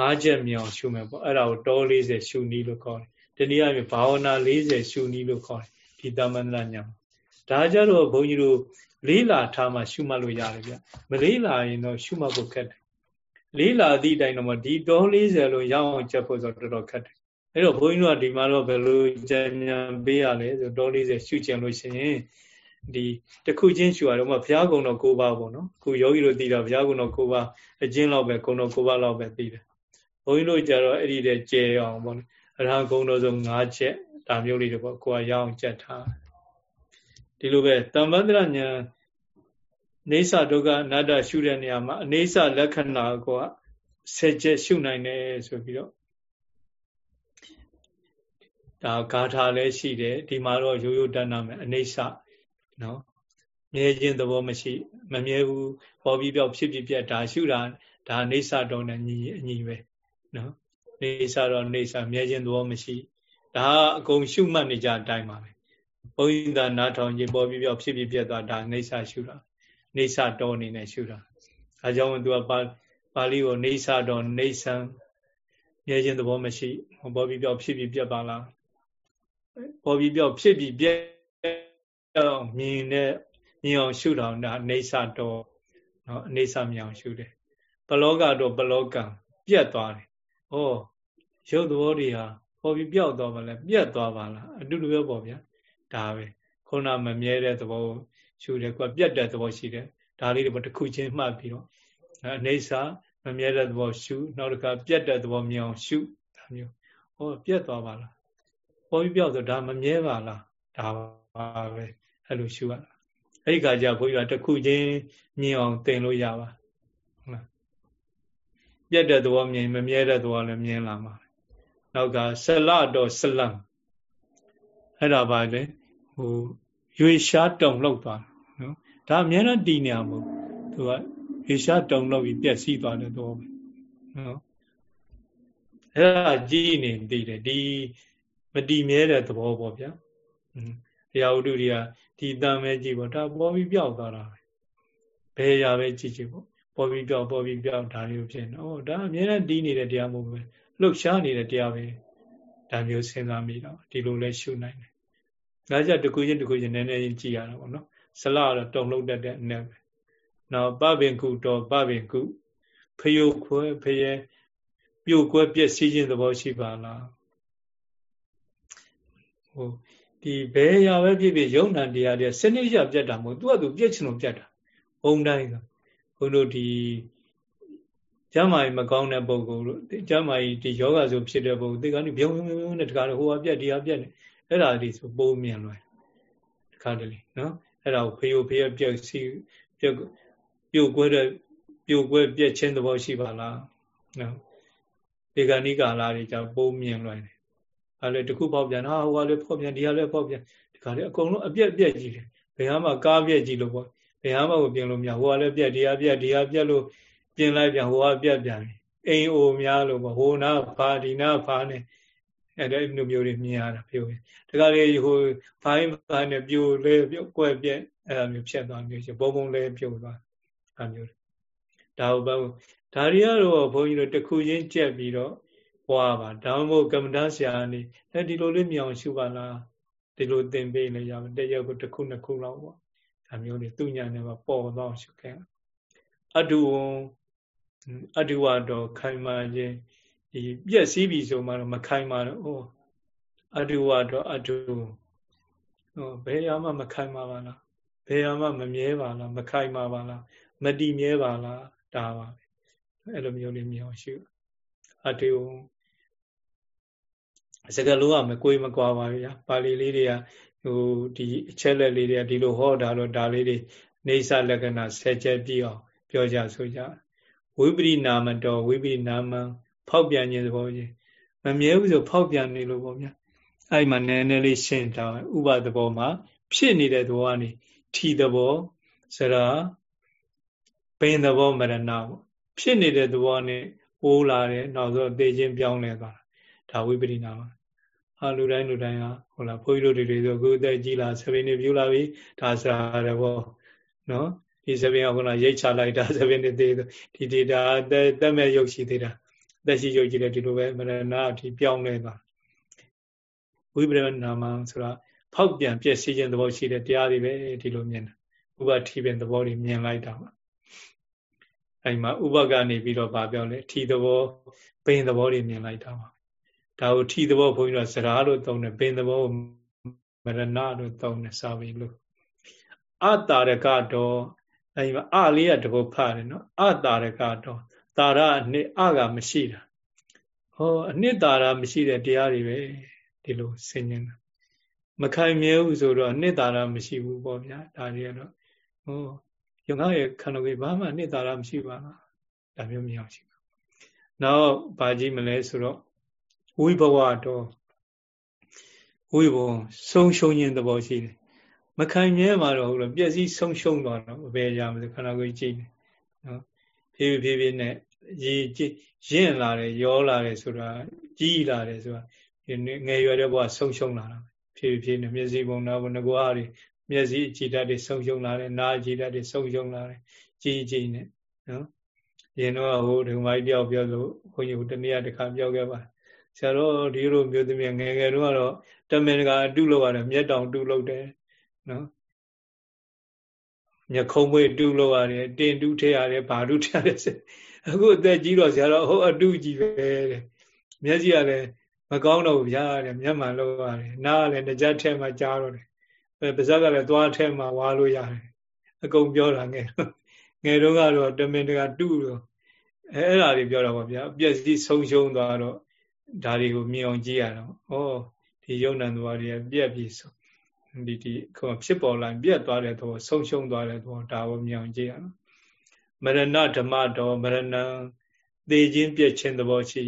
5ချက်မြောင်ရှုမယ်ပေါ့အဲ့ဒါကိုတော40ရှုနည်းလို့ခေါ်တယ်တနည်းအားဖြင့်ဘာဝနာ40ရှုနည်းလို့ခေါ်တယ်ဒီသမန္တညာဒါကြတော့ဘုန်းကြီးတို့လေးလာထားမှရှုမှတ်လို့ရတယ်ဗျမလေးလာရင်တော့ရှုမှတ်ဖို့ခက်တယ်လေးလာသည့်တိုင်တော့ဒီတော40လို့ရအောင်ချက်ဖို့ဆိုတော့တော်တော်ခက်တယ်အဲ့တော့ဘုန်းကြီးတို့ကဒီမှာတော့ဘယ်လိုကြံဉာဏ်ပေးရလဲဆိုတော40ရှုကျင်လို့ရှိရင်ဒီတခုချင်းရှုရတော့မှဘုရားကုံတော်၉ပါးပေါ့နော်ခုယောဂီတို့သိတာဘုရားကုံတော်၉ပါးအကျဉ်းလောက်ပဲကုံတော်၉ပါးလောက်ပဲသိတယ် ဘုန်းကြီးတို့ကြတော့အဲ့ဒီတဲ့ကျဲအောင်ပေါ့လေအရဟံကုံတော်ဆို၅ချက်ဒါမျိုးလေးတွေပေါ့ကိုကရအောင်ကြက်ထားဒီလိုပဲတမ္ပန္တရညာနေဆဒုက္ခအနတ္တရှုတဲ့နေရာမှာအနေဆလက္ခဏာကိုကဆယ်ချက်ရှုနိုင်တယ်ဆိုပြီးတော့ဒါဂါထာလည်းရှိတယ်ဒီမှာတော့ရိုးရိုးတဏ္ဍမယ်အနေဆနော်မြဲခြင်းသဘောမရှိ မမြဲဘူးပေါ်ပြီးပြောက်ဖြစ်ဖြစ်ပြက်ဒါရှုတာဒါအနေဆတော့နဲ့ညီအညီပဲ နော်နေဆတော့နေဆမြဲခြင်းသဘောမရှိဒါအကုန်ရှုမှတ်နေကြအတိုင်းပါပဲဘုန်းကြီးသာနားထောင်ခြင်းပေါ်ပြီးပြောက်ဖြစ်ဖြစ်ပြက်သွားဒါနေဆရှုတာနေဆတော်အနေနဲ့ရှုတာအဲကြောင့်သူကပါပါဠိကိုနေဆတော်နေဆံမြဲခြင်းသဘောမရှိပေါ်ပြီးပြောက်ဖြစ်ဖြစ်ပြက်ပါလားပေါ်ပြီးပြောက်ဖြစ်ပြီးပြက်အောင်မြင်တဲ့မြင်အောင်ရှုတာဒါအနေဆတော်နော်အနေဆမြောင်ရှုတယ်ပလောကတော့ပလောကံပြက်သွားတယ် ဩရုပ်သဘောတွေဟာပေါ်ပြီးပြောက်သွားပါလဲပြက်သွားပါလားအတူတူပဲပေါ့ဗျာဒါပဲခုနမမြဲတဲ့သဘောရှုတယ်ကွာပြက်တဲ့သဘောရှိတယ်ဒါလေးတွေတစ်ခုချင်းမှတ်ပြီးတော့အနေဆမမြဲတဲ့သဘောရှုနောက်တစ်ခါပြက်တဲ့သဘောမြင်အောင်ရှုဒါမျိုးဟောပြက်သွားပါလားပေါ်ပြီးပြောက်ဆိုဒါမမြဲပါလားဒါပါပဲအဲ့လိုရှုရတာအဲ့ဒီခါကျဘုန်းကြီးကတစ်ခုချင်းမြင်အောင်သင်လို့ရပါဟုတ်လား ပြက်တဲ့သဘောမြင်မမြဲတဲ့သဘောလည်းမြင်လာမှာနောက်ကဆလတော့ဆလံအဲ့ဒါပါလေဟိုရွေရှားတုံလောက်သွားနော်ဒါအများနဲ့တည်နေမှာမဟုတ်သူကရွေရှားတုံလောက်ပြီးပြက်စီးသွားတဲ့သဘောပဲနော်အဲ့ဒါကြည်နေတည်တယ်ဒီမတည်မြဲတဲ့သဘောပေါ့ဗျာဘုရားဝတ္ထုတွေကဒီတန်ပဲကြည့်ပေါ့ဒါပေါ်ပြီးပြောက်သွားတာပဲဘယ်ရာပဲကြည့်ကြည့်ပေါ့ ပေါ်ပြီးပြောက်ပေါ်ပြီးပြောက်ဒါမျိုးဖြစ်နေဩဒါအများနဲ့တီးနေတဲ့တရားမဟုတ်ဘူးလှုပ်ရှားနေတဲ့တရားပဲဒါမျိုးစဉ်းစားမိတော့ဒီလိုလဲရှုနိုင်တယ်ဒါကြတကူချင်းတကူချင်းနည်းနည်းချင်းကြည့်ရတာပေါ့နော်ဇလကတော့တုံလုံးတတ်တဲ့အနက်ပဲနောက်ပပင်ကုတော့ပပင်ကုဖယုတ်ခွဲဖယဲပြုတ်ကွဲပြည့်စည်ခြင်းသဘောရှိပါလားဟိုဒီဘယ်ရာပဲဖြစ်ဖြစ်ယုံနာတရားတွေစနစ်ရပြတ်တာမဟုတ်သူကသူပြည့်ချင်လို့ပြတ်တာဘုံတိုင်းကဘု န်းတို့ဒီကျမ်းမာရေးမကောင်းတဲ့ပုဂ္ဂိုလ်တို့ကျမ်းမာရေးဒီယောဂဆိုဖြစ်တဲ့ပုဂ္ဂိုလ်ဒီကနေပြုံးပြုံးပြုံးနဲ့တခါတော့ဟိုကပြက်ဒီကပြက်နေအဲ့ဒါလေးဆိုပိုးမြင်လွယ်တခါတလေနော်အဲ့ဒါကိုဖေယိုဖေယပြက်စီပြက်ပြိုကွဲတဲ့ပြိုကွဲပြက်ချင်းသဘောရှိပါလားနော်ဒီကဏိကာလာတွေကြောင့်ပိုးမြင်လွယ်တယ်အဲလေတခုပေါက်ပြန်ဟာဟိုကလည်းပေါက်ပြန်ဒီကလည်းပေါက်ပြန်ဒီကလည်းအကုန်လုံးအပြက်ပြက်ကြီးတယ်ဘယ်ဟာမှကားပြက်ကြီးလို့ပေါ့ ဘယ်ဟာမှကိုပြင်လို့မရဟိုကလည်းပြက်ဒီကပြက်ဒီကပြက်လို့ပြင်လိုက်ပြန်ဟိုကပြက်ပြန်အိမ်အိုများလို့ပေါ့ဟိုနာဖာဒီနာဖာနဲ့အဲ့ဒါမျိုးမျိုးတွေမြင်ရတာပြောရင်တခါလေဟိုဘိုင်းဘိုင်းနဲ့ပြိုလဲပြိုကွက်ပြက်အဲ့ဒါမျိုးဖြစ်သွားမျိုးရှိဘုံဘုံလဲပြိုသွားအဲ့မျိုးဒါဟုတ်ပါဘူးဒါတွေကတော့ဘုန်းကြီးတို့တစ်ခုချင်းကြက်ပြီးတော့ပွားပါဒါမှမဟုတ်ကမ္မဋ္ဌာန်းဆရာနေအဲဒီလိုလေးမြောင်ရှုပါလားဒီလိုသင်ပေးလေရမယ်တရက်ကိုတစ်ခုနှစ်ခုလောက်ပေါ့ ဒါမျိုးတွေသူညာနဲ့ပေါ်တော့ရှုခဲ့အတုဝံအတုဝတော့ခိုင်မာခြင်းဒီပြက်စီးပြီဆိုမှတော့မခိုင်မာတော့ဩအတုဝတော့အတုဟောဘယ်ရမှမခိုင်မာပါလားဘယ်ရမှမမြဲပါလားမခိုင်မာပါလားမတည်မြဲပါလားဒါပါပဲအဲ့လိုမျိုးလေးမြောင်ရှုအတေဝစကလုံးကမကွေးမကွာပါဗျာပါဠိလေးတွေက ဟိုဒီအချက်လက်လေးတွေကဒီလိုဟောတာတော့ဒါလေးတွေနေဆလက္ခဏာ၁၀ချက်ပြည့်အောင်ပြောကြဆိုကြဝိပရိနာမတော်ဝိပရိနာမဖောက်ပြန်ခြင်းသဘောကြီးမမြဲဘူးဆိုဖောက်ပြန်နေလို့ပေါ့ဗျာအဲ့မှာနည်းနည်းလေးရှင်းတာဥပသဘောမှာဖြစ်နေတဲ့သဘောကနေထီသဘောစရာပင်သဘောမရဏပေါ့ဖြစ်နေတဲ့သဘောနဲ့အိုးလာတယ်နောက်ဆုံးသေခြင်းပြောင်းလဲသွားတာဒါဝိပရိနာမ အာလူတိုင်းလူတိုင်းဟာဟုတ်လားဘုန်းကြီးတို့တွေဆိုကိုယ်အသက်ကြီးလာဆပင်းနေပြူလာပြီဒါစရာတယ်ပေါ့နော်ဒီဆပင်းကဟုတ်လားရိတ်ချလိုက်တာဆပင်းနေသေးဒီဒီဒါတက်မဲ့ရုပ်ရှိသေးတာသက်ရှိရုပ်ကြီးလည်းဒီလိုပဲမရဏအထိပြောင်းလဲသွားဝိပရိနာမဆိုတာဖောက်ပြန်ပြည့်စည်ခြင်းသဘောရှိတဲ့တရားတွေပဲဒီလိုမြင်တာဥပတိပင်သဘောတွေမြင်လိုက်တာပါအဲဒီမှာဥပကနေပြီးတော့ဗာပြောလဲထီသဘောပင်သဘောတွေမြင်လိုက်တာပါ ဒါကိုထီသဘောဘုန်းကြီးတို့စရာလို့သုံးတယ်ပင်သဘောမရဏလို့သုံးတယ်စာပေလို့အတာရကတော့အဲဒီမှာအလေးကတဘောဖတယ်နော်အတာရကတော့တာရအနှစ်အကမရှိတာဟောအနှစ်တာရမရှိတဲ့တရားတွေပဲဒီလိုဆင်ញင်တာမခိုင်မြဲဘူးဆိုတော့အနှစ်တာရမရှိဘူးပေါ့ဗျာဒါတွေကတော့ဟောယုံငါရဲ့ခန္ဓာကိုယ်ဘာမှအနှစ်တာရမရှိပါလားဒါမျိုးမရရှိဘူးနောက်ဘာကြည့်မလဲဆိုတော့ ဝိဘဝတော့ဝိဘုံဆုံးရှုံးခြင်းသဘောရှိတယ်မခံမြဲမှာတော့ဟုတ်လို့ပျက်စီးဆုံးရှုံးသွားတော့ဘယ်ရမလဲခန္ဓာကိုယ်ကြည့်နေနော်ဖြည်းဖြည်းဖြည်းနဲ့ရေရင့်လာတယ်ရောလာတယ်ဆိုတာကြီးလာတယ်ဆိုတာငယ်ရွယ်တဲ့ဘဝဆုံးရှုံးလာတာဖြည်းဖြည်းနဲ့မျက်စိပုံနာဘုငကိုအားတွေမျက်စိအကြည့်တတ်တွေဆုံးရှုံးလာတယ်နားအကြည့်တတ်တွေဆုံးရှုံးလာတယ်ကြီးကြီးနဲ့နော်ရင်တော့ဟိုဒီမိုင်းတယောက်ပြောလို့ခွန်ကြီးဟိုတနေ့တခါပြောခဲ့ပါ ဆရာတော်ဒီလိုမျိုးသမီးငယ်ငယ်တော့ကတော့တမင်တကာအတုလုပ်ရတယ်မျက်တောင်တုလုပ်တယ်နော်ညခုံမွေးတူလို့ရတယ်တင်တူထည့်ရတယ်ဘာတူထည့်ရတယ်အခုအသက်ကြီးတော့ဆရာတော်ဟိုအတူကြီးပဲတဲ့မျက်စိကလည်းမကောင်းတော့ဘူးဗျာတဲ့မျက်မှန်လို့ရတယ်နားကလည်းတကြထဲမှာကြားတော့တယ်ပါဇက်ကလည်းသွားထဲမှာဝါလို့ရတယ်အကုန်ပြောတာငယ်ငယ်တော့ကတော့တမင်တကာတူတော့အဲအဲ့ဒါတွေပြောတာပါဗျာအပြည့်စည်ဆုံးရှုံးသွားတော့ ဒါတွေကိုမြင်အောင်ကြည့်ရတော့ဩဒီယုံနံသွားတွေကပြက်ပြီးဆုံးဒီဒီခုဖြစ်ပေါ်လာပြက်သွားတဲ့သဘောဆုံးရှုံးသွားတဲ့သဘောဒါကိုမြင်အောင်ကြည့်ရအောင်မရဏဓမ္မတော်မရဏသေခြင်းပြက်ခြင်းသဘောရှိ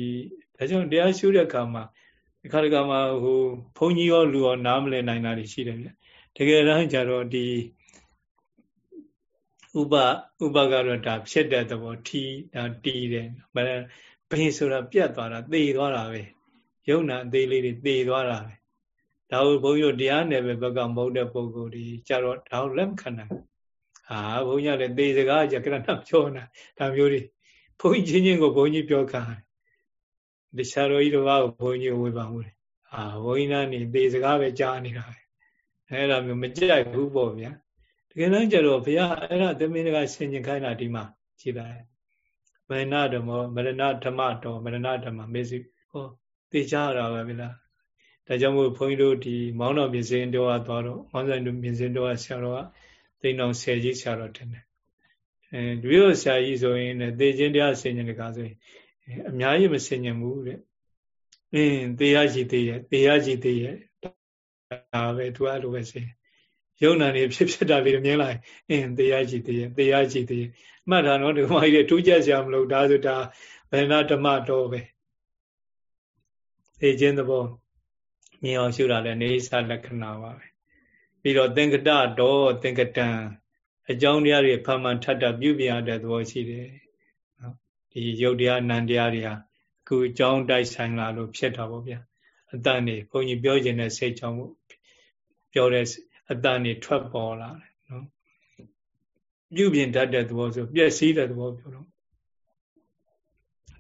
ဒါကြောင့်တရားရှုတဲ့အခါမှာဒီခါတကမှာဟိုဘုန်းကြီးရောလူရောနားမလည်နိုင်တာတွေရှိတယ်ဗျတကယ်တမ်းကျတော့ဒီဥပဥပကတော့ဒါဖြစ်တဲ့သဘောထီဒါတီးတယ်ဘယ် ဘိဆိုတာပြတ်သွားတာသေသွားတာပဲယုံနာအသေးလေးတွေသေသွားတာပဲဒါကိုဘုန်းကြီးတို့တရားနယ်ပဲဘက်ကမဟုတ်တဲ့ပုံကိုယ်ဒီကြတော့ဒါကိုလက်မခံနိုင်ဟာဘုန်းကြီးကလည်းသေစကားကြကရဏပြောနေတာဒါမျိုးတွေဘုန်းကြီးချင်းချင်းကိုဘုန်းကြီးပြောခံတယ်တခြားတော်ကြီးတို့ကဘုန်းကြီးဝေပါမှုတယ်ဟာဘုန်းကြီးနာနေသေစကားပဲကြားနေတာပဲအဲ့ဒါမျိုးမကြိုက်ဘူးပေါ့ဗျာတကယ်တမ်းကျတော့ဘုရားအဲ့ဒါသမင်းကဆင်ញင်ခိုင်းတာဒီမှာကြည်တယ် မရဏဓမ္မမရဏဓမ္မတော်မရဏဓမ္မမေစုဟောသိကြရတာပဲဗျလားဒါကြောင့်မို့ဘုန်းကြီးတို့ဒီမောင်းတော်မြင်စင်တော်ကသွားတော့မောင်းဆိုင်တို့မြင်စင်တော်ကဆရာတော်ကသိန်းတော်ဆယ်ကြီးဆရာတော်တင်တယ်အဲတပည့်တော်ဆရာကြီးဆိုရင်လည်းသေခြင်းတရားဆင်ញင်တကာဆိုရင်အများကြီးမဆင်ញင်ဘူးတဲ့အင်းသေရရှိသေးရဲ့သေရရှိသေးရဲ့ဒါပဲသူအဲ့လိုပဲဆင် ယုံနာနေဖြစ်ဖြစ်တာလေးမြင်လိုက်အင်းသေရရှိသေးရဲ့သေရရှိသေးရဲ့မှတ်တာနော်ဒီမကြီးတွေထူးကြစရာမလိုဒါဆိုဒါဗန္ဒဓမ္မတော်ပဲသေခြင်းသဘောမြင်အောင်ရှုတာလည်းနေသလက္ခဏာပါပဲပြီးတော့သင်္ကတတော်သင်္ကတံအကြောင်းတရားတွေဖမှန်ထပ်တာပြုပြရတဲ့သဘောရှိတယ်နော်ဒီယုတ်တရားနံတရားတွေဟာအခုအကြောင်းတိုက်ဆိုင်လာလို့ဖြစ်တာပေါ့ဗျာအတန်နေဘုန်းကြီးပြောခြင်းတဲ့စိတ်ကြောင့်ပြောတဲ့ အတန်နေထွက်ပေါ်လာတယ်နော်ပြုပြင်တတ်တဲ့သဘောဆိုပျက်စီးတဲ့သဘောပြောတော့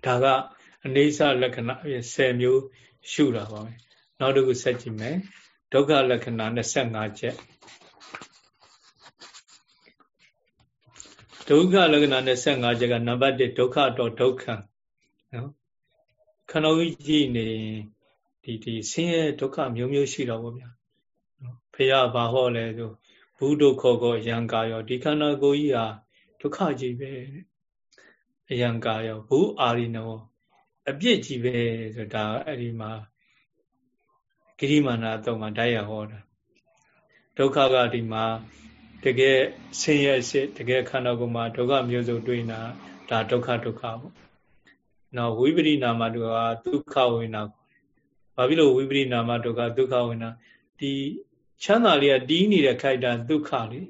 ဒါကအနေဆလက္ခဏာ10မျိုးရှုတာပါပဲနောက်တစ်ခုဆက်ကြည့်မယ်ဒုက္ခလက္ခဏာ25ချက်ဒုက္ခလက္ခဏာ25ချက်ကနံပါတ်1ဒုက္ခတော့ဒုက္ခနော်ခဏကြီးနေဒီဒီဆင်းရဲဒုက္ခမျိုးမျိုးရှိတော့ဗောဗျာ ဖះဘာဟောလဲဆိုဘူးဒုက္ခကိုယံကာယောဒီခန္ဓာကိုယ်ကြီးဟာဒုက္ခကြီးပဲအယံကာယောဘူးအာရိနောအပြစ်ကြီးပဲဆိုတာအဲ့ဒီမှာဂိရိမာနာတော့မှဓာတ်ရဟောတာဒုက္ခကဒီမှာတကယ်ဆင်းရဲစစ်တကယ်ခန္ဓာကိုယ်မှာဒုက္ခမျိုးစုံတွေ့နေတာဒါဒုက္ခဒုက္ခပေါ့နော်ဝိပရိနာမဒုက္ခဒုက္ခဝေနာဘာဖြစ်လို့ဝိပရိနာမဒုက္ခဒုက္ခဝေနာဒီ ချမ်းသာလေးကတီးနေတဲ့ခိုက်တာဒုက္ခလေ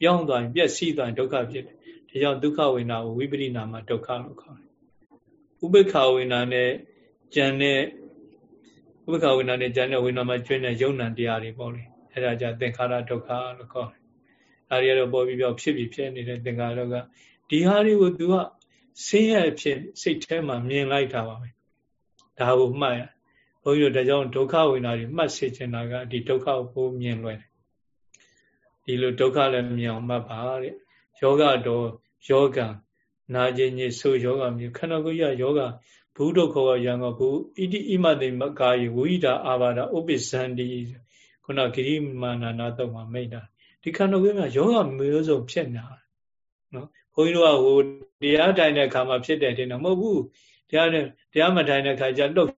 ပြောင်းသွားရင်ပြည့်စည်သွားရင်ဒုက္ခဖြစ်တယ်ဒါကြောင့်ဒုက္ခဝေနာကိုဝိပရိနာမဒုက္ခလို့ခေါ်တယ်ဥပေက္ခဝေနာနဲ့ကြံတဲ့ဥပေက္ခဝေနာနဲ့ကြံတဲ့ဝေနာမှာကျွင်းတဲ့ယုံ nant တရားတွေပေါ့လေအဲဒါကြသင်္ခါရဒုက္ခလို့ခေါ်တယ်ဒါတွေကတော့ပေါ်ပြီးပြောဖြစ်ပြီးဖြစ်နေတဲ့သင်္ခါရကဒီဟာတွေကို तू ကဆင်းရဲဖြစ်စိတ်ထဲမှာမြင်လိုက်တာပါပဲဒါကိုမှတ်ရ ဘုန်းကြီးတို့ဒါကြောင့်ဒုက္ခဝေဒနာတွေမှတ်စေချင်တာကဒီဒုက္ခကိုပိုမြင်လွယ်တယ်ဒီလိုဒုက္ခလည်းမြင်အောင်မှတ်ပါတဲ့ယောဂတော့ယောဂနာကျင်ညစ်ဆိုးယောဂမျိုးခန္ဓာကိုယ်ရယောဂဘုဒ္ဓခောရံကဘုဣတိဣမတိမကာယဝိဒာအာဘာဒဥပ္ပဇန္တိခုနဂိရိမာနာနာတော့မှာမိတ်တာဒီခန္ဓာကိုယ်မှာယောဂမျိုးစုံဖြစ်နေတာနော်ဘုန်းကြီးတို့ကဟိုတရားထိုင်တဲ့အခါမှာဖြစ်တယ်တင်တော့မဟုတ်ဘူးတရားနဲ့တရားမထိုင်တဲ့အခါကျလှုပ်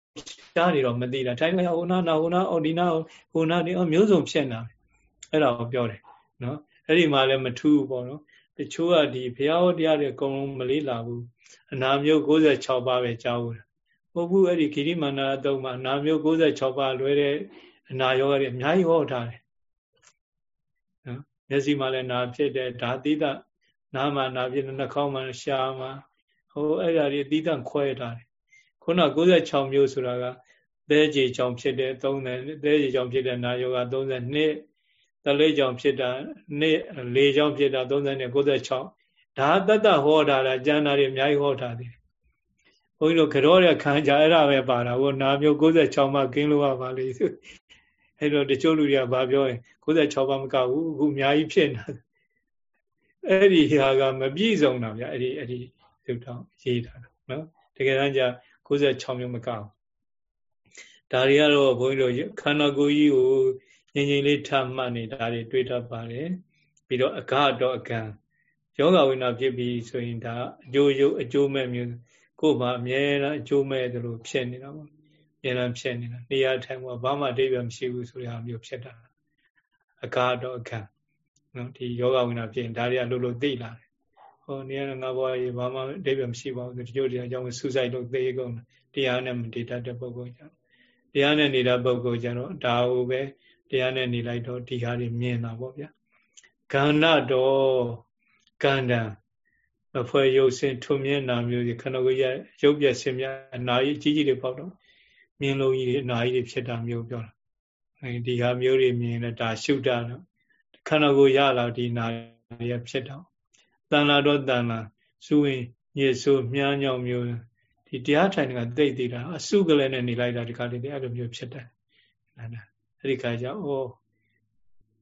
ရှားနေတော့မသိတာထိုင်နေဟိုနာနာဟိုနာအော်ဒီနာဟိုနာဒီအမျိုးစုံဖြစ်နေတာအဲ့ဒါကိုပြောတယ်နော်အဲ့ဒီမှာလည်းမထူးပေါ့နော်တချို့ကဒီဘုရားဟောတရားတွေအကုန်လုံးမလေးလာဘူးအနာမျိုး66ပါးပဲကြားဘူးဟုတ်ဘူးအဲ့ဒီဂိရိမန္တအတုံးမှာအနာမျိုး66ပါးလွဲတဲ့အနာယောဂတွေအများကြီးဟောထားတယ်နော်မျက်စိမှာလည်းနာဖြစ်တယ်ဒါသီးသနားမှာနာဖြစ်တယ်နှာခေါင်းမှာရှားမှာဟိုအဲ့ဒါတွေသီးသခွဲထားတယ် ခုန96မျိုးဆိုတာကသဲကြေကြောင့်ဖြစ်တဲ့30သဲကြေကြောင့်ဖြစ်တဲ့နာယောဂ32တလေးကြောင့်ဖြစ်တာနှစ်လေးကြောင့်ဖြစ်တာ30နဲ့96ဒါတတ္တဟောတာလားကျမ်းစာတွေအများကြီးဟောထားတယ်ဘုန်းကြီးတို့ကြောတဲ့ခံကြအဲ့ဒါပဲပါတာဟိုနာမျိုး96မှကင်းလို့ရပါလိမ့်အဲ့တော့တချို့လူတွေကဘာပြောရင်96ပါမကဘူးအခုအများကြီးဖြစ်နေတာအဲ့ဒီဟာကမပြည့်စုံတာဗျအဲ့ဒီအဲ့ဒီသုတောင်းရေးထားတာနော်တကယ်တမ်းကျ 96မျိုးမကဘူးဒါတွေကတော့ဘုန်းကြီးတို့ခန္ဓာကိုယ်ကြီးကိုငြိမ်ငြိမ်လေးထမှတ်နေတာတွေတွေးတတ်ပါတယ်ပြီးတော့အကတော့အကံယောဂဝိနာဖြစ်ပြီးဆိုရင်ဒါအကျိုးရုပ်အကျိုးမဲ့မျိုးကိုယ်မှာအမြဲတမ်းအကျိုးမဲ့သလိုဖြစ်နေတာပေါ့အမြဲတမ်းဖြစ်နေတာနေရာထိုင်မှာဘာမှအတိတ်ပဲမရှိဘူးဆိုတဲ့ဟာမျိုးဖြစ်တာအကတော့အကံနော်ဒီယောဂဝိနာဖြစ်ရင်ဒါတွေကလို့လို့သိလာတယ် ဟောနေရာငါဘွားကြီးဘာမှအတိတ်ပဲမရှိပါဘူးတချို့တွေအကြောင်းဆူဆိုင်လို့သိကုန်တရားနဲ့မတည်တတ်တဲ့ပုဂ္ဂိုလ်ကြတရားနဲ့နေတဲ့ပုဂ္ဂိုလ်ကြတော့ဒါဟုပဲတရားနဲ့နေလိုက်တော့ဒီဟာတွေမြင်တာပေါ့ဗျာကန္နတော်ကန္တံအဖွဲရုပ်စင်ထုံမြင်နာမျိုးကြီးခန္ဓာကိုယ်ရရုပ်ပြစင်မြအနာကြီးကြီးကြီးတွေပေါက်တော့မြင်လုံးကြီးတွေအနာကြီးတွေဖြစ်တာမျိုးပြောတာအဲဒီဟာမျိုးတွေမြင်လဲဒါရှုတာတော့ခန္ဓာကိုယ်ရလာဒီနာရဖြစ်တော့ တန်လာတော့တန်လာစူရင်ညစ်ဆိုးမြားညောင်မျိုးဒီတရားထိုင်ကသိသိတာအစုကလေးနဲ့နေလိုက်တာဒီခါလေးအဲ့လိုမျိုးဖြစ်တယ်အဲ့ဒီခါကျဩ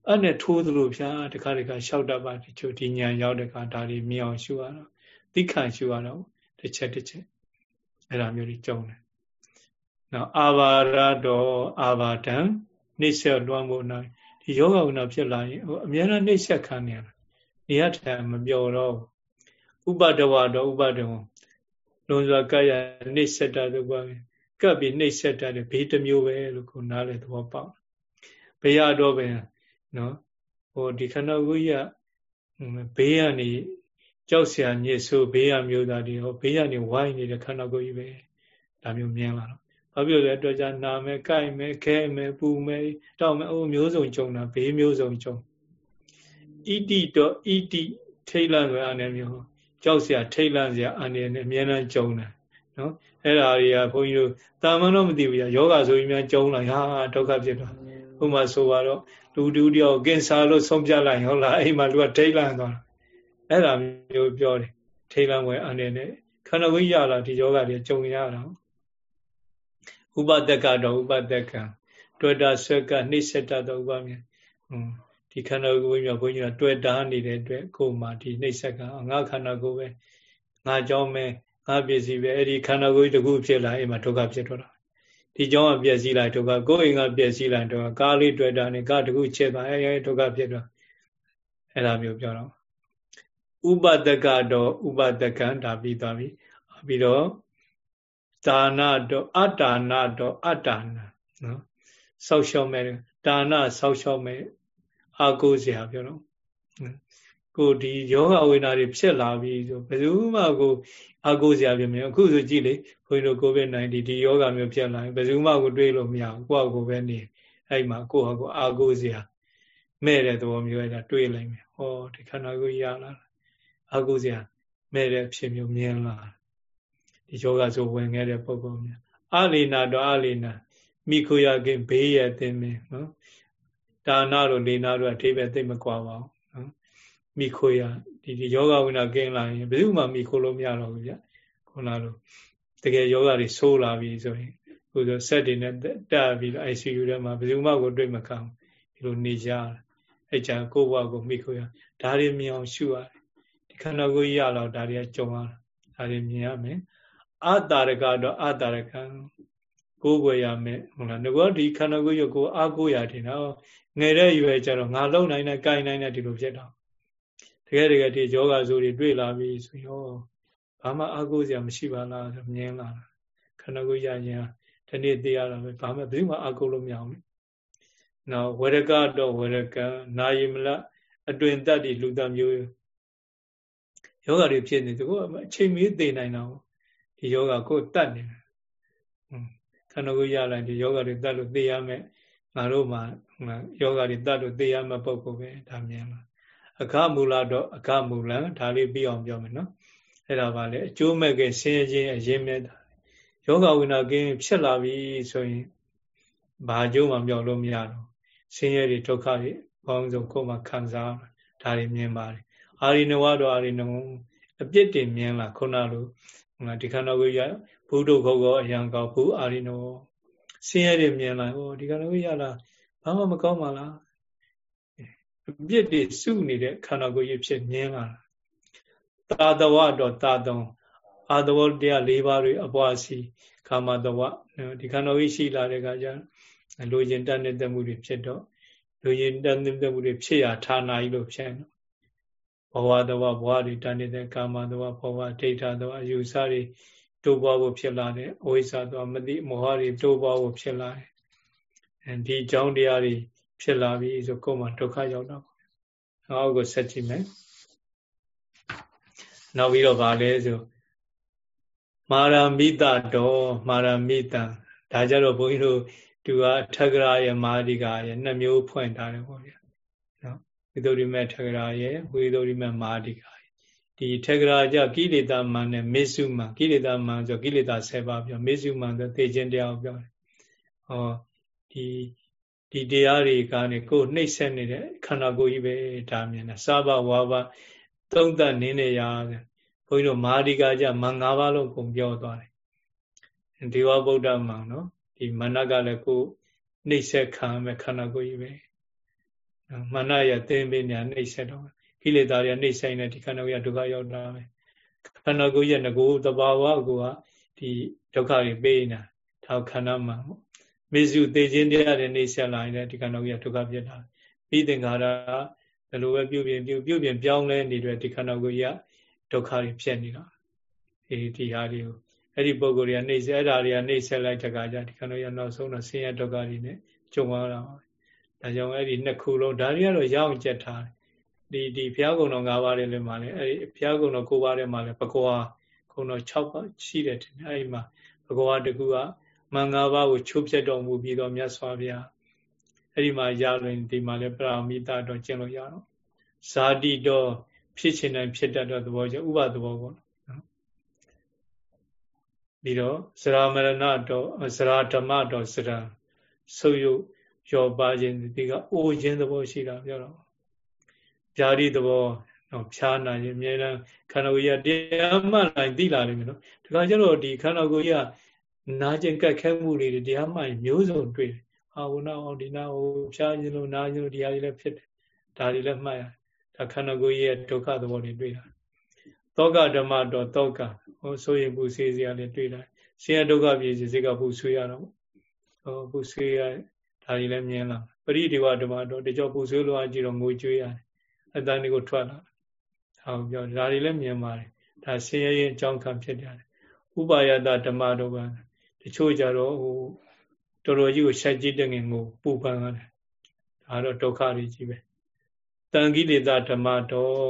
အဲ့နဲ့ထိုးသလိုဖြာတခါတခါလျှောက်တတ်ပါတချို့ဒီညာရောက်တဲ့ခါဒါတွေမြင်အောင်ရှုရတော့သိခံရှုရတော့တစ်ချက်တစ်ချက်အဲ့ဒါမျိုးကြီးကြုံတယ်နောက်အာဘာရတော်အာဘာဒံနှိစ္စလွှမ်းမိုးနိုင်ဒီယောဂဝနာဖြစ်လာရင်ဟိုအများနဲ့နှိစ္စခံနေရတာ နေရထိုင်မပြောတော့ဥပဒဝတော့ဥပဒဝလွန်စွာကရနှိစ္စတာဆိုပါပဲကပ်ပြီးနှိစ္စတာတဲ့ဘေးတစ်မျိုးပဲလို့ကိုနားလေသဘောပေါက်ဘေးရတော့ပဲနော်ဟိုဒီခဏခုကြီးကဘေးကနေကြောက်စရာညစ်ဆိုးဘေးရမျိုးသားတွေဟောဘေးကနေဝိုင်းနေတဲ့ခဏခုကြီးပဲဒါမျိုးမြင်လာတော့ဘာဖြစ်လဲတော့ကြာနာမယ်၊ကြိုက်မယ်၊ခဲမယ်၊ပူမယ်၊တောက်မယ်အိုးမျိုးစုံကြုံတာဘေးမျိုးစုံကြုံတာ ဣတိတော့ဣတိထိတ်လန့်စရာအနေမျိုးကြောက်စရာထိတ်လန့်စရာအနေနဲ့အများအားကြုံတယ်နော်အဲ့ဒါတွေကဘုန်းကြီးတို့တာမန်တော့မသိဘူးယောဂဆိုရင်များကြုံလာဟာဒုက္ခဖြစ်သွားဥပမာဆိုပါတော့လူတူတယောက်ကင်ဆာလို့ဆုံးပြလိုက်ဟုတ်လားအဲ့မှာလူကထိတ်လန့်သွားတာအဲ့ဒါမျိုးပြောတယ်ထိတ်လန့်ဝယ်အနေနဲ့ခန္ဓာဝိရလာဒီယောဂတွေကြုံရတာဥပဒက္ခတော့ဥပဒက္ခတွေ့တာဆွဲကနှိစ္စတတော့ဥပမြင်ဟွန်း ဒီခန္ဓာကိုယ်မျိုးဘုန်းကြီးကတွေ့တာနေတဲ့အတွက်ကိုယ်မှာဒီနှိစ္စကငါခန္ဓာကိုယ်ပဲငါကြောင်းပဲငါပစ္စည်းပဲအဲ့ဒီခန္ဓာကိုယ်တခုဖြစ်လာအိမ်မှာဒုက္ခဖြစ်တော့တာဒီကြောင်းကပြည့်စည်လိုက်ဒုက္ခကိုယ်အိမ်ကပြည့်စည်လိုက်ဒုက္ခကားလေးတွေ့တာနဲ့ကားတခုချက်ပါအဲဒုက္ခဖြစ်တော့အဲ့ဒါမျိုးပြောတော့ဥပဒကတော့ဥပဒကံဒါပြီးသွားပြီပြီးတော့ဒါနတော့အတ္တနာတော့အတ္တနာနော်ဆောက်ရှောက်မဲ့ဒါနဆောက်ရှောက်မဲ့ အာကိုစရာပြောတော့ကိုဒီယောဂဝေဒနာတွေဖြစ်လာပြီဆိုဘယ်သူမှကိုအာကိုစရာပြင်မအခုဆိုကြည့်လေဘုန်းကြီးတို့ကိုဗစ် -19 ဒီယောဂမျိုးဖြစ်လာရင်ဘယ်သူမှကိုတွေးလို့မရဘူးကိုယ့်အကိုပဲနေအဲ့မှာကိုယ့်ဟာကိုအာကိုစရာမဲ့တဲ့သဘောမျိုးအဲ့ဒါတွေးလိုက်မယ်ဟောဒီခန္ဓာကိုယ်ရလာအာကိုစရာမဲ့တဲ့ဖြစ်မျိုးမြင်လာဒီယောဂဆိုဝင်ခဲ့တဲ့ပုံပုံများအလီနာတော့အလီနာမိခိုရခင်ဘေးရအသိမင်းနော် ဒါနတို့လေနာတို့အထိပဲသိမကွာပါဘူးနော်မိခိုရဒီဒီယောဂဝိနာကင်းလာရင်ဘယ်သူမှမိခိုလို့မရတော့ဘူးဗျခုနလိုတကယ်ယောဂတွေဆိုးလာပြီဆိုရင်ဟိုဆိုဆက်တွေနဲ့တက်ပြီးတော့ ICU ထဲမှာဘယ်သူမှကိုတွေ့မခံဒီလိုနေကြအဲ့ကြကိုယ့်ဘဝကိုမိခိုရဒါတွေမြင်အောင်ရှုရတယ်ဒီခန္ဓာကိုယ်ကြီးရတော့ဒါတွေကကြုံရတာဒါတွေမြင်ရမယ်အတ္တရကတော့အတ္တရကံ ကိုးကွယ်ရမယ်ဟုတ်လားငါကဒီခန္ဓာကိုယ်ရကိုအားကိုးရတင်တော့ငယ်တဲ့ရွယ်ကျတော့ငါလုံနိုင်တဲ့၊ကိုင်နိုင်တဲ့ဒီလိုဖြစ်တော့တကယ်တကယ်ဒီယောဂဆိုတွေတွေ့လာပြီဆိုရောဘာမှအားကိုးစရာမရှိပါလားဆိုမြင်လာခန္ဓာကိုယ်ရရင်ဒီနေ့သိရတာပဲဘာမှဘယ်သူမှအားကိုးလို့မရဘူး။နောက်ဝရကတော့ဝရကနာယိမလအတွင်တတ်ဒီလူသားမျိုးယောဂတွေဖြစ်နေသူကအချိန်မီသိနိုင်တော့ဒီယောဂကိုတတ်နေတယ် ခန္ဓာကိုယ်ရလိုက်ဒီယောဂတွေတတ်လို့သိရမယ်ငါတို့မှယောဂတွေတတ်လို့သိရမယ့်ပုံပုံပဲဒါမြင်လားအခမူလတော့အခမူလဒါလေးပြီးအောင်ပြောမယ်နော်အဲ့ဒါပါလေအကျိုးမဲ့ကဆင်းရဲခြင်းအရင်မဲ့တာယောဂဝိနာကင်းဖြစ်လာပြီဆိုရင်ဘာအကျိုးမှပြောလို့မရတော့ဆင်းရဲတွေဒုက္ခတွေဘောင်းဆုံးကိုယ်မှခံစားဒါတွေမြင်ပါတယ်အာရိနဝတော့အာရိနဝအပြစ်တင်မြင်လာခုနလိုဒီခန္ဓာကိုယ်ရ ဘုဒ္ဓခောကောအယံကောဘူးအာရိနောဆင်းရဲတွေမြင်လာဟောဒီခန္ဓာကိုယ်ရလာဘာမှမကောင်းပါလားအပြစ်တွေစုနေတဲ့ခန္ဓာကိုယ်ကြီးဖြစ်မြင်လာတာတဝတော့တာတုံအာတဝတရား၄ပါးတွေအပွားစီကာမတဝဒီခန္ဓာကိုယ်ရှိလာတဲ့အခါကျလူကျင်တတ်တဲ့မှုတွေဖြစ်တော့လူကျင်တတ်တဲ့မှုတွေဖြစ်ရဌာနာကြီးလို့ဖြစ်တော့ဘဝတဝဘဝတွေတန်နေတဲ့ကာမတဝဘဝဒိဋ္ဌတဝအယူဆတွေ တိုးပွားဖို့ဖြစ်လာတယ်အဝိဇ္ဇာတဝမသိမောဟတွေတိုးပွားဖို့ဖြစ်လာတယ်အဲဒီအကြောင်းတရားတွေဖြစ်လာပြီဆိုကိုယ်မှာဒုက္ခရောက်တော့အောက်ကိုဆက်ကြည့်မယ်နောက်ပြီးတော့ဗာလဲဆိုမာရမိတတော်မာရမိတံဒါကြတော့ဘုန်းကြီးတို့သူကထက္ကရာရဲ့မာဒီကာရဲ့နှစ်မျိုးဖွင့်ထားတယ်ပေါ့ဗျာနော်ဝိသုဒ္ဓိမေထက္ကရာရဲ့ဝိသုဒ္ဓိမေမာဒီကာ ဒီထက္ကရာကြကိလေသာမန်နဲ့မေစုမန်ကိလေသာမန်ဆိုကိလေသာ7ပါးပြောမေစုမန်ဆိုသိခြင်းတရားကိုပြောတယ်ဟောဒီဒီတရားတွေကနေကိုယ်နှိမ့်ဆက်နေတဲ့ခန္ဓာကိုယ်ကြီးပဲဒါမြင်တာစာဘဝါဘသုံးသပ်နင်းနေရဘုန်းကြီးတို့မာဒီကာကြမန်၅ပါးလုံးကုန်ပြောသွားတယ်ဒေဝဗုဒ္ဓမန်နော်ဒီမနကလည်းကိုယ်နှိမ့်ဆက်ခံမဲ့ခန္ဓာကိုယ်ကြီးပဲမနရသင်္ပင်ညာနှိမ့်ဆက်တော့ကိ လေသာတွေနှိမ့်ဆိုင်တဲ့ဒီခန္ဓာကိုယ်ကဒုက္ခရောက်တာပဲခန္ဓာကိုယ်ရဲ့ငကိုတဘာဝကိုကဒီဒုက္ခတွေပေးနေတာဒါခန္ဓာမှာပေါ့မေစုသေခြင်းတရားတွေနှိမ့်ဆက်လာရင်ဒီခန္ဓာကိုယ်ကဒုက္ခဖြစ်တာပြီးသင်္ခါရဘယ်လိုပဲပြုပြင်ပြုပြုပြင်ပြောင်းလဲနေတဲ့ဒီခန္ဓာကိုယ်ကဒုက္ခတွေဖြစ်နေတာဒီဒီဟာတွေကိုအဲ့ဒီပုံကိုယ်တွေကနှိမ့်ဆက်အဲ့ဒါတွေကနှိမ့်ဆက်လိုက်တဲ့အခါကျဒီခန္ဓာရနောက်ဆုံးတော့ဆင်းရဲဒုက္ခတွေနဲ့ကြုံရတာပါဒါကြောင့်အဲ့ဒီနှစ်ခုလုံးဒါတွေကတော့ရအောင်ကြက်ထားတယ် ဒီဒီဘုရားကုံတော်၅ပါးထဲမှာလည်းအဲ့ဒီဘုရားကုံတော်၉ပါးထဲမှာလည်းဘဂဝါကုံတော်၆ပါးရှိတယ်တင်အဲ့ဒီမှာဘဂဝါတကူကမင်္ဂပါးကိုချုပ်ပြတ်တော်မူပြီးတော့မြတ်စွာဘုရားအဲ့ဒီမှာရလွင်ဒီမှာလည်းပရာမိတတော့ကျင့်လို့ရတော့ဇာတိတော့ဖြစ်ချင်တိုင်းဖြစ်တတ်တဲ့သဘောကြောင့်ဥပသဘောပေါ့နော်ပြီးတော့ဇရာမရဏတော့ဇရာဓမ္မတော့ဇရာဆုပ်ယုပ်ရောပါခြင်းဒီကအိုခြင်းသဘောရှိတာပြောတော့ ဗျာတိသဘောတော့ဖြားနိုင်ရင်အများအားခန္ဓာကိုယ်ကြီးတရားမှန်နိုင်သိလာလိမ့်မယ်နော်ဒီကကျတော့ဒီခန္ဓာကိုယ်ကြီးကနာကျင်ကက်ခဲမှုတွေတရားမှန်မျိုးစုံတွေ့တယ်အာဝနာအောင်ဒီနာဟိုဖြားခြင်းလို့နာခြင်းလို့တရားတွေလည်းဖြစ်တယ်ဒါတွေလည်းမှတ်ရဒါခန္ဓာကိုယ်ကြီးရဲ့ဒုက္ခသဘောတွေတွေ့တာသောကဓမ္မတော့သောကဟိုဆိုရင်ပူဆေးစရာလည်းတွေ့တာဆင်းရဲဒုက္ခပြည်စေကပူဆွေးရတော့ဟောပူဆွေးရဒါတွေလည်းမြင်လာပရိဒီဝဓမ္မတော့တကြောပူဆွေးလို့အကြည့်တော့ငိုကြွေးရတယ် အတန်တွေကိုထွက်လာဟောပြောဒါတွေလည်းမြင်ပါတယ်ဒါဆင်းရဲရဲ့အကြောင်းခံဖြစ်တယ်ဥပါယတဓမ္မတော့ကတချို့ကြတော့ဟိုတော်တော်ကြီးကိုဆက်ကြည့်တဲ့ငင်ကိုပူပန်ရတယ်ဒါတော့ဒုက္ခတွေကြီးပဲတန်ကိလေသာဓမ္မတော်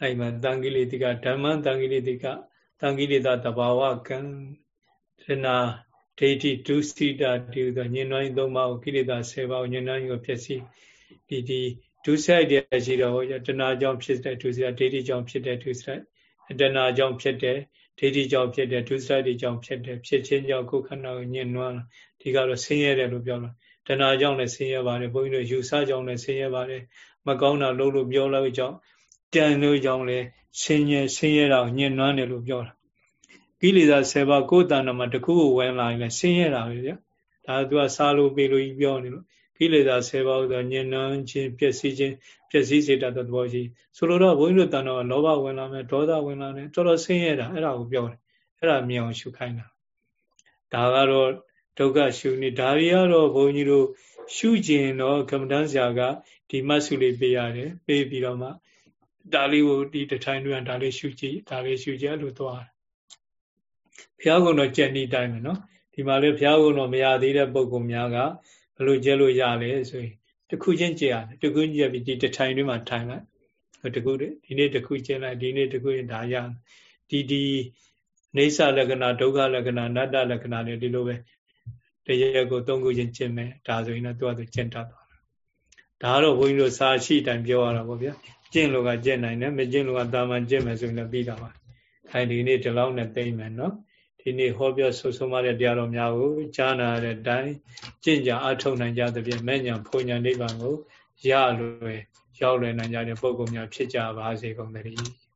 အဲ့မှာတန်ကိလေတိကဓမ္မတန်ကိလေတိကတန်ကိလေသာတဘာဝကံတဏဒိဋ္ဌိဒုစိတတိဆိုညင်နှိုင်းသုံးပါးကိုကိလေသာ10ပါးကိုညင်နှိုင်းကိုဖြစ်စီဒီဒီ ဒုစရိုက်တည်းရှိတော့တဏကြောင့်ဖြစ်တဲ့ဒုစရိုက်ဒိဋ္ဌိကြောင့်ဖြစ်တဲ့ဒုစရိုက်တဏကြောင့်ဖြစ်တဲ့ဒိဋ္ဌိကြောင့်ဖြစ်တဲ့ဒုစရိုက်တွေကြောင့်ဖြစ်တဲ့ဖြစ်ခြင်းကြောင့်ကိုယ်ခန္ဓာကိုညင်နွမ်းဒီကတော့ဆင်းရဲတယ်လို့ပြောတာတဏှာကြောင့်လည်းဆင်းရဲပါတယ်ဘုန်းကြီးတို့ယူဆကြောင့်လည်းဆင်းရဲပါတယ်မကောင်းတာလုပ်လို့ပြောလို့ကြောင့်တန်လို့ကြောင့်လည်းဆင်းရဲဆင်းရဲတာကိုညှဉ်းနှွမ်းတယ်လို့ပြောတာကိလေသာ7ပါးကိုယ်တဏ္ဍမှာတစ်ခုကိုဝင်လာရင်လည်းဆင်းရဲတာပဲဗျဒါကသူကစားလို့ပေးလို့ပြောနေလို့ ကိလေသာ7ပါးဆိုညှဉ်းနှွမ်းခြင်းပျက်စီးခြင်းပျက်စီးစေတတ်တဲ့သဘောရှိဆိုလိုတော့ဘုန်းကြီးတို့တဏ္ဍကလောဘဝင်လာမယ်ဒေါသဝင်လာတယ်တော်တော်ဆင်းရဲတာအဲ့ဒါကိုပြောတယ်အဲ့ဒါမြင်အောင်ရှုခိုင်းတာဒါကတော့ဒုက္ခရှုနေဒါတွေကတော့ဘုန်းကြီးတို့ရှုကျင်တော့ကမ္မဋ္ဌာန်းဆရာကဒီမတ်စုလေးပေးရတယ်ပေးပြီးတော့မှဒါလေးကိုဒီတထိုင်တွင်ဒါလေးရှုကြည့်ဒါလေးရှုကြလို့သွားဘုရားကုံတော့ကြက်နေတိုင်းပဲနော်ဒီမှာလေဘုရားကုံတော့မရသေးတဲ့ပုံကုများက ဘယ်လိုကျက်လို့ရလဲဆိုရင်တခုချင်းကျက်ရတယ်တခုချင်းကျက်ပြီးဒီတထိုင်တွင်မှာထိုင်လိုက်တခုဒီနေ့တခုကျက်လိုက်ဒီနေ့တခုရင်ဒါရဒီဒီနေဆလက္ခဏာဒုက္ခလက္ခဏာအနတ္တလက္ခဏာတွေဒီလိုပဲတရက်ကိုသုံးခုချင်းကျင့်မယ်ဒါဆိုရင်တော့သူကသူကျင့်တတ်သွားတာဒါကတော့ဘုန်းကြီးတို့စာရှိတိုင်ပြောရတာပေါ့ဗျာကျင့်လို့ကကျင့်နိုင်တယ်မကျင့်လို့ကတာမန်ကျင့်မယ်ဆိုရင်လည်းပြီးတာပါအဲဒီနေ့ဒီလောက်နဲ့သိမ့်မယ်နော် ဒီနေ့ဟောပြောဆုဆုံးမတဲ့တရားတော်များကိုကြားနာတဲ့အတိုင်းကျင့်ကြအထောက်နိုင်ကြသဖြင့်မဲ့ညာဖုန်ညာနိဗ္ဗာန်ကိုရလွယ်ရောက်လွယ်နိုင်ကြတဲ့ပုဂ္ဂိုလ်များဖြစ်ကြပါစေကုန်သတည်း